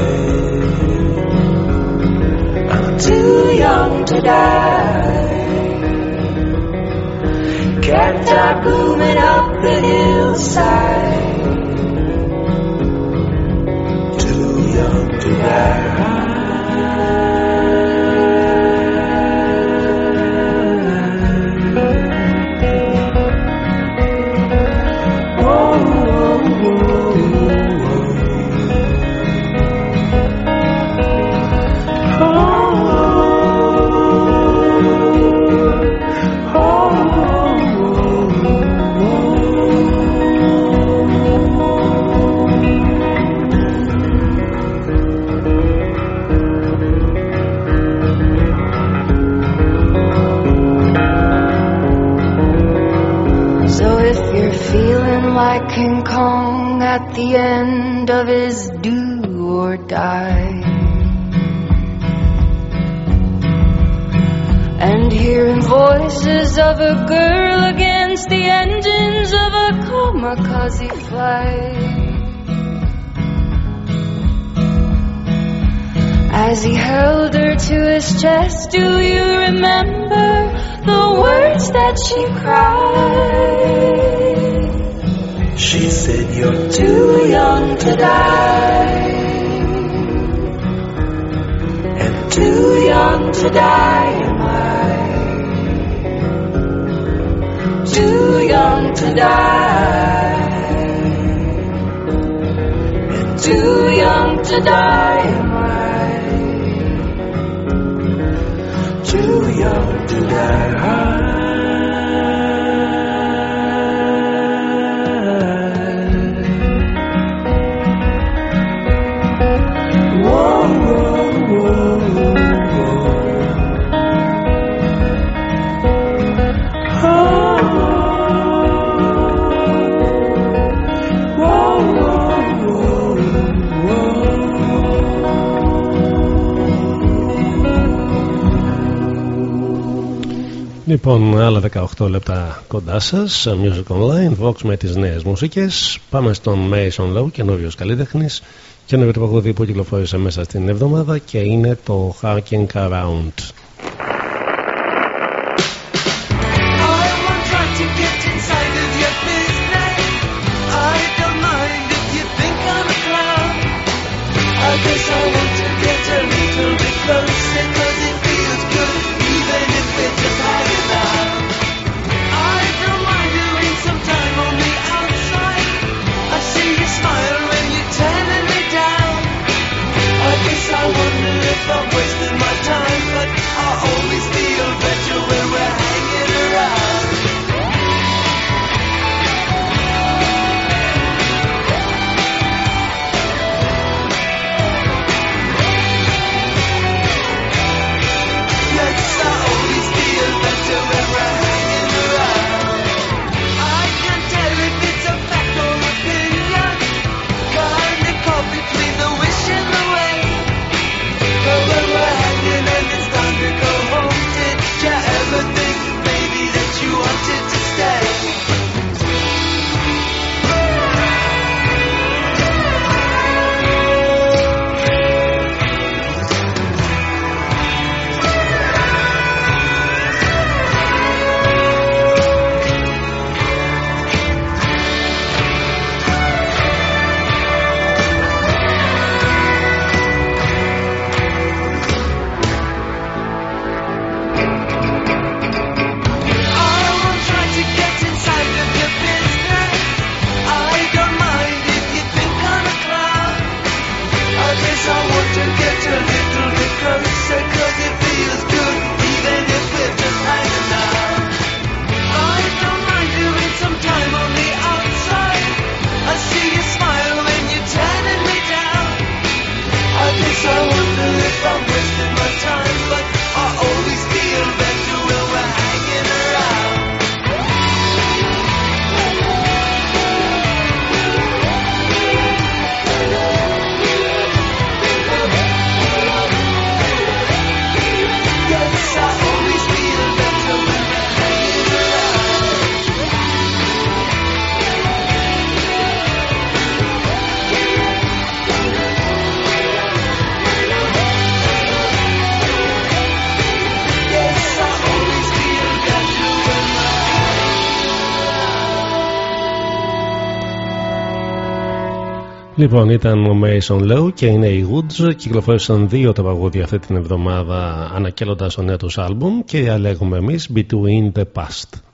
I'm too young to die. Cacti blooming up the hillside. Too young to die. The end of his do or die, And hearing voices of a girl against the engines of a kamikaze flight. As he held her to his chest, do you remember the words that she cried? She said, You're Too young to die, and too young to die am I. Too young to die, and too young to die am I. too young to die. Λοιπόν, άλλα 18 λεπτά κοντά σας. Music Online, Vox με τις νέες μουσικές. Πάμε στον Mason Low, καινούριος καλλιτέχνης. Καινούριο τραγούδι που κυκλοφόρησε μέσα στην εβδομάδα και είναι το Harking Around. Λοιπόν, ήταν ο Mason Low και είναι οι Woods. Κυκλοφόρησαν δύο τραγούδια αυτή την εβδομάδα ανακέλοντας το νέος τους άλμπουμ και διαλέγουμε εμείς Between the Past.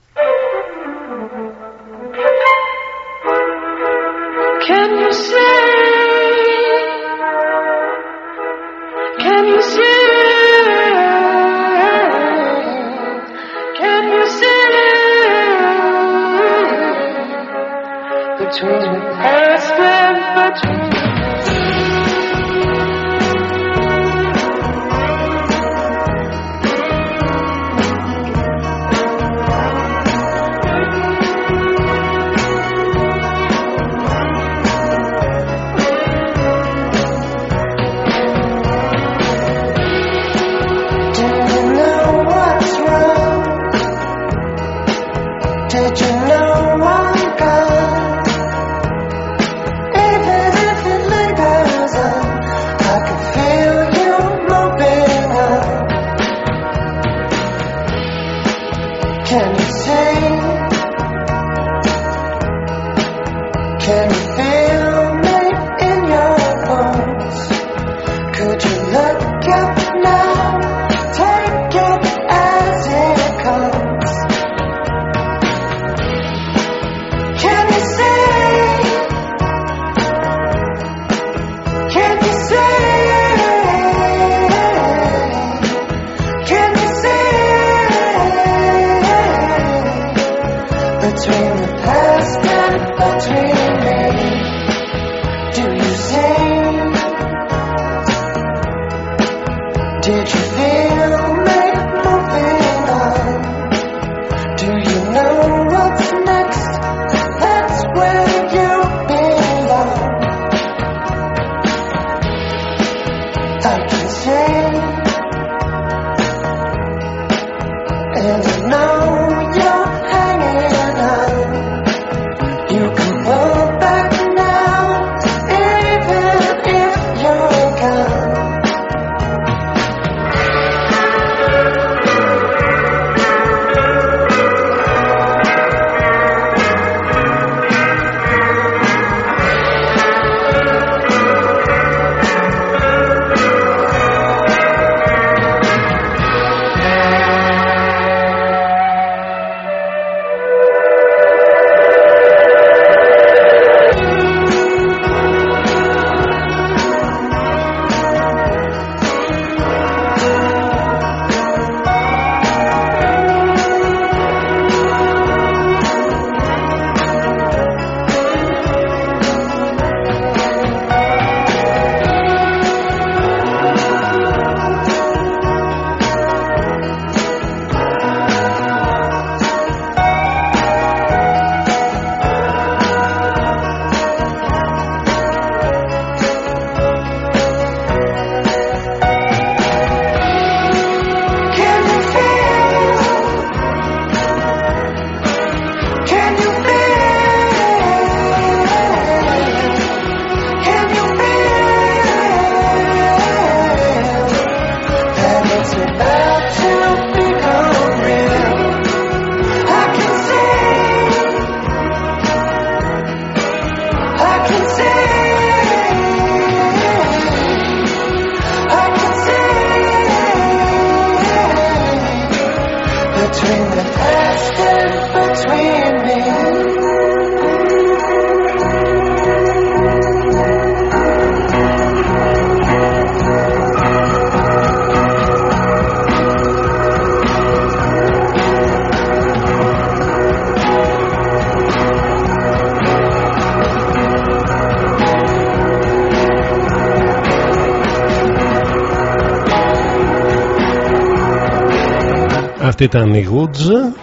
Αυτή ήταν η Woods.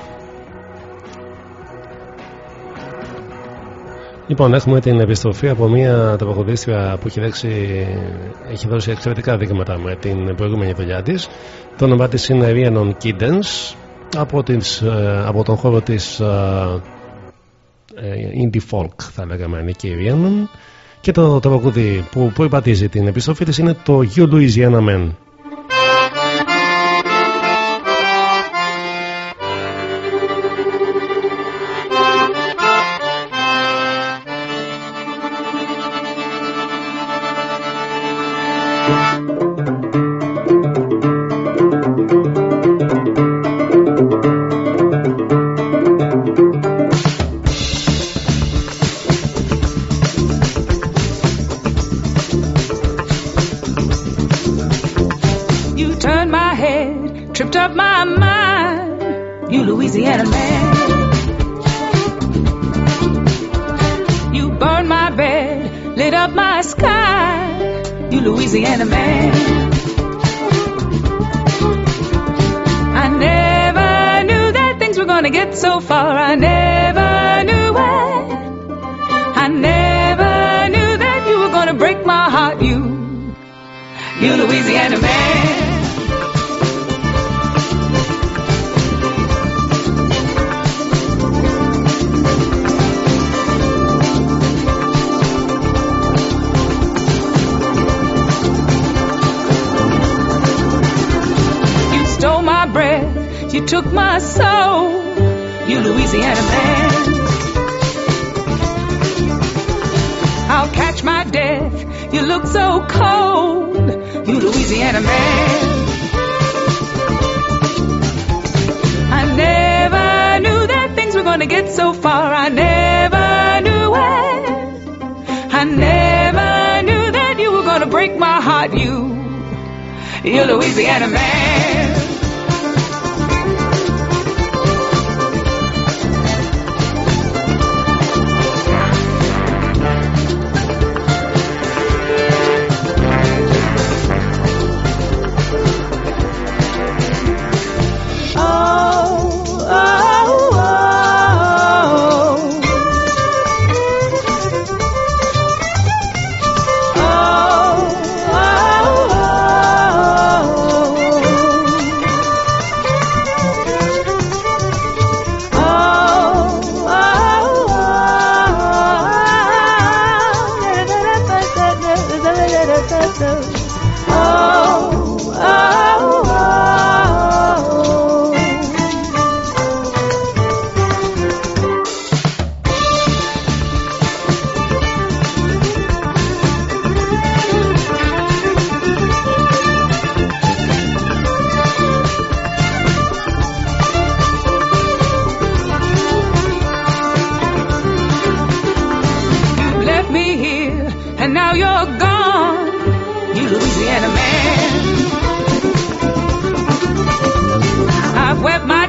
Λοιπόν, έχουμε την επιστροφή από μια τραγουδίστρια που έχει, δώσει εξαιρετικά δείγματα με την προηγούμενη δουλειά της. Το όνομά της είναι Rianon Kiddens από, ε, από τον χώρο της uh, Indie Folk, θα λέγαμε η Και το τραγουδί που προϋπατίζει την επιστροφή της είναι το You Louisiana Men.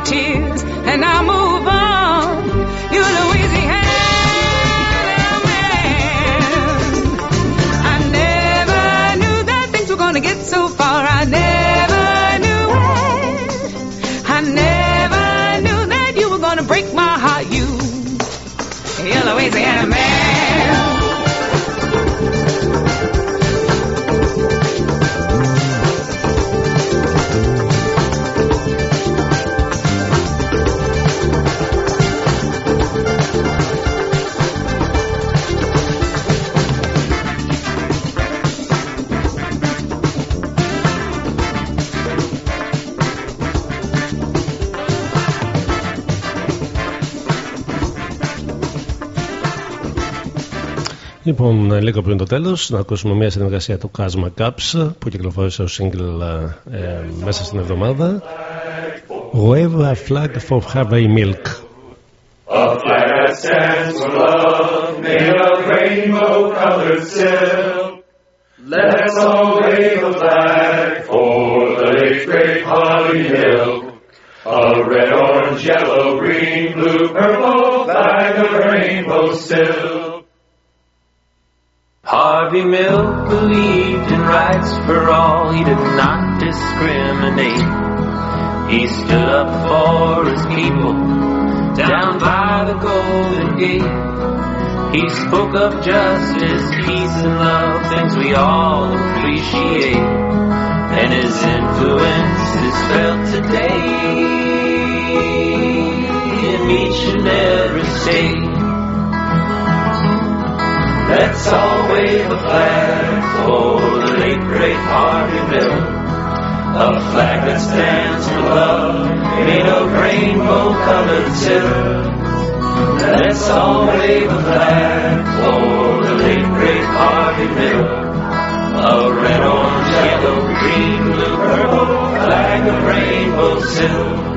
tears and I move on. You Louisiana. Man. I never knew that things were gonna get so far. λοιπόν λίγο πριν το τέλος να ακούσουμε μια συνεργασία του Κάσμα Caps που κυκλοφόρησε ως single ε, μέσα στην εβδομάδα Wave a flag for Harvey Milk A flag that stands for love made of rainbow colored silk Let's all wave a flag for the late great Harvey Milk A red, orange, yellow, green, blue, purple flag of rainbow silk Harvey Milk believed in rights for all. He did not discriminate. He stood up for his people down by the Golden Gate. He spoke of justice, peace, and love, things we all appreciate. And his influence is felt today in each and every state. Let's all wave a flag for the late great Harvey Milk. A flag that stands for love, made of rainbow colored silk. Let's all wave a flag for the late great Harvey Milk. A red, orange, yellow, green, blue, purple flag of rainbow silk.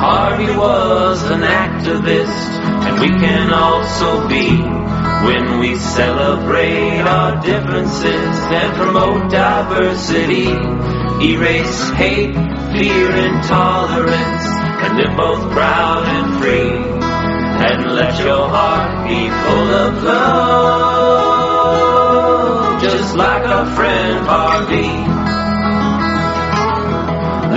Harvey was an activist, and we can also be when we celebrate our differences and promote diversity. Erase hate, fear, and intolerance, and live both proud and free. And let your heart be full of love, just like our friend Harvey.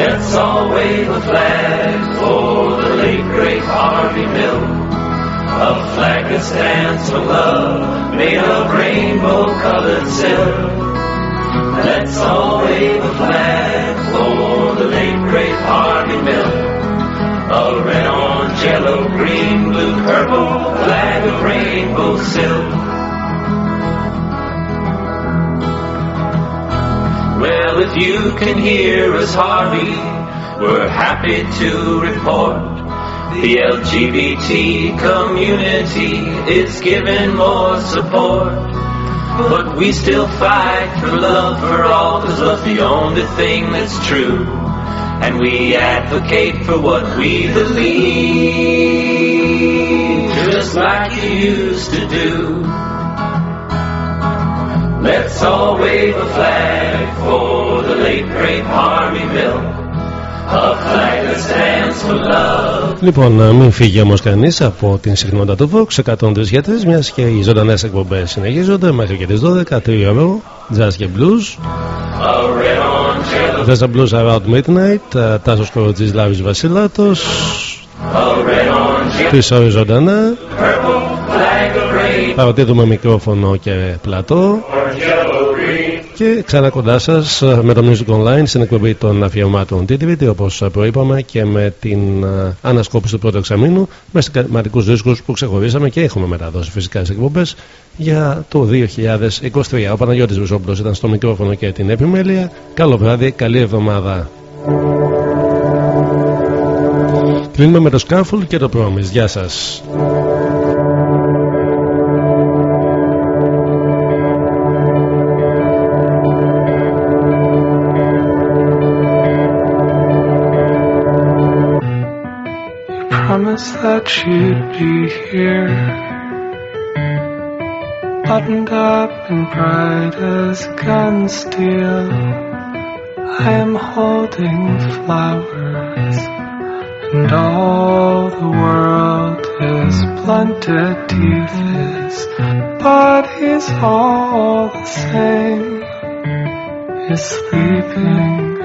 Let's all wave a flag for the late great Harvey Milk. A flag that stands for love, made of rainbow colored silk. Let's all wave a flag for the late great Harvey Milk. A red, orange, yellow, green, blue, purple flag of rainbow silk. Well, if you can hear us, Harvey, we're happy to report the LGBT community is given more support. But we still fight for love for all, cause love's the only thing that's true. And we advocate for what we believe, just like you used to do. Let's all wave a flag for the late great Harvey Milk. A flag that stands for love. Λοιπόν, να μην φύγει όμως κανείς από την συχνότητα του Vox 103 για 3, μιας και οι ζωντανές εκπομπές συνεχίζονται μέχρι και τις 12, τρίωρο, jazz και blues. There's a blues around midnight, Τάσο Κοροτζή Λάβη Βασίλατο. Τρεις ώρες ζωντανά. Παρατήρουμε μικρόφωνο και πλατό. Και ξανά κοντά σας με το Music Online στην εκπομπή των αφιερωμάτων TTV, όπως προείπαμε και με την ε, ανασκόπηση του πρώτου εξαμήνου με συγκεκριματικού δίσκους που ξεχωρίσαμε και έχουμε μεταδώσει φυσικά στις εκπομπές για το 2023. Ο Παναγιώτης Βουσόπουλος ήταν στο μικρόφωνο και την επιμέλεια. Καλό βράδυ, καλή εβδομάδα. Κλείνουμε με το Scarful και το Promise. Γεια σας. Promised that you'd be here. Buttoned up and bright as gun steel. I am holding flowers, and all the world is blunted teeth. But he's all the same, is sleeping,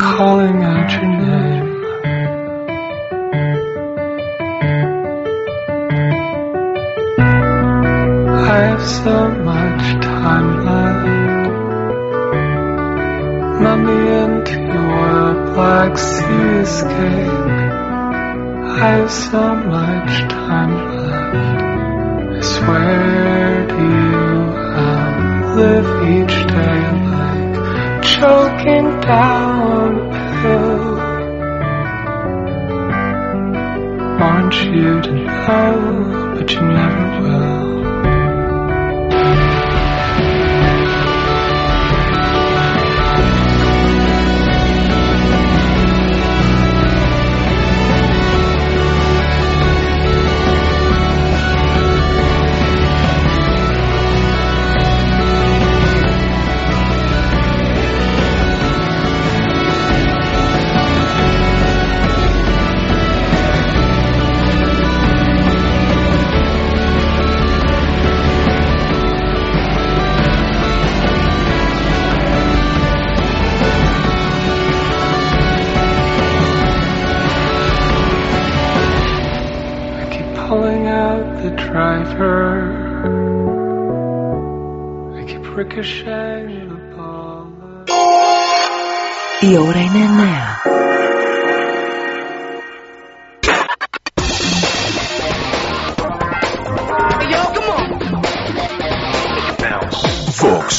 calling out your name. Have so much time left. Mummy into a black sea escape. I have so much time left. I swear to you, I'll live each day like choking down a pill. Want you to know, but you never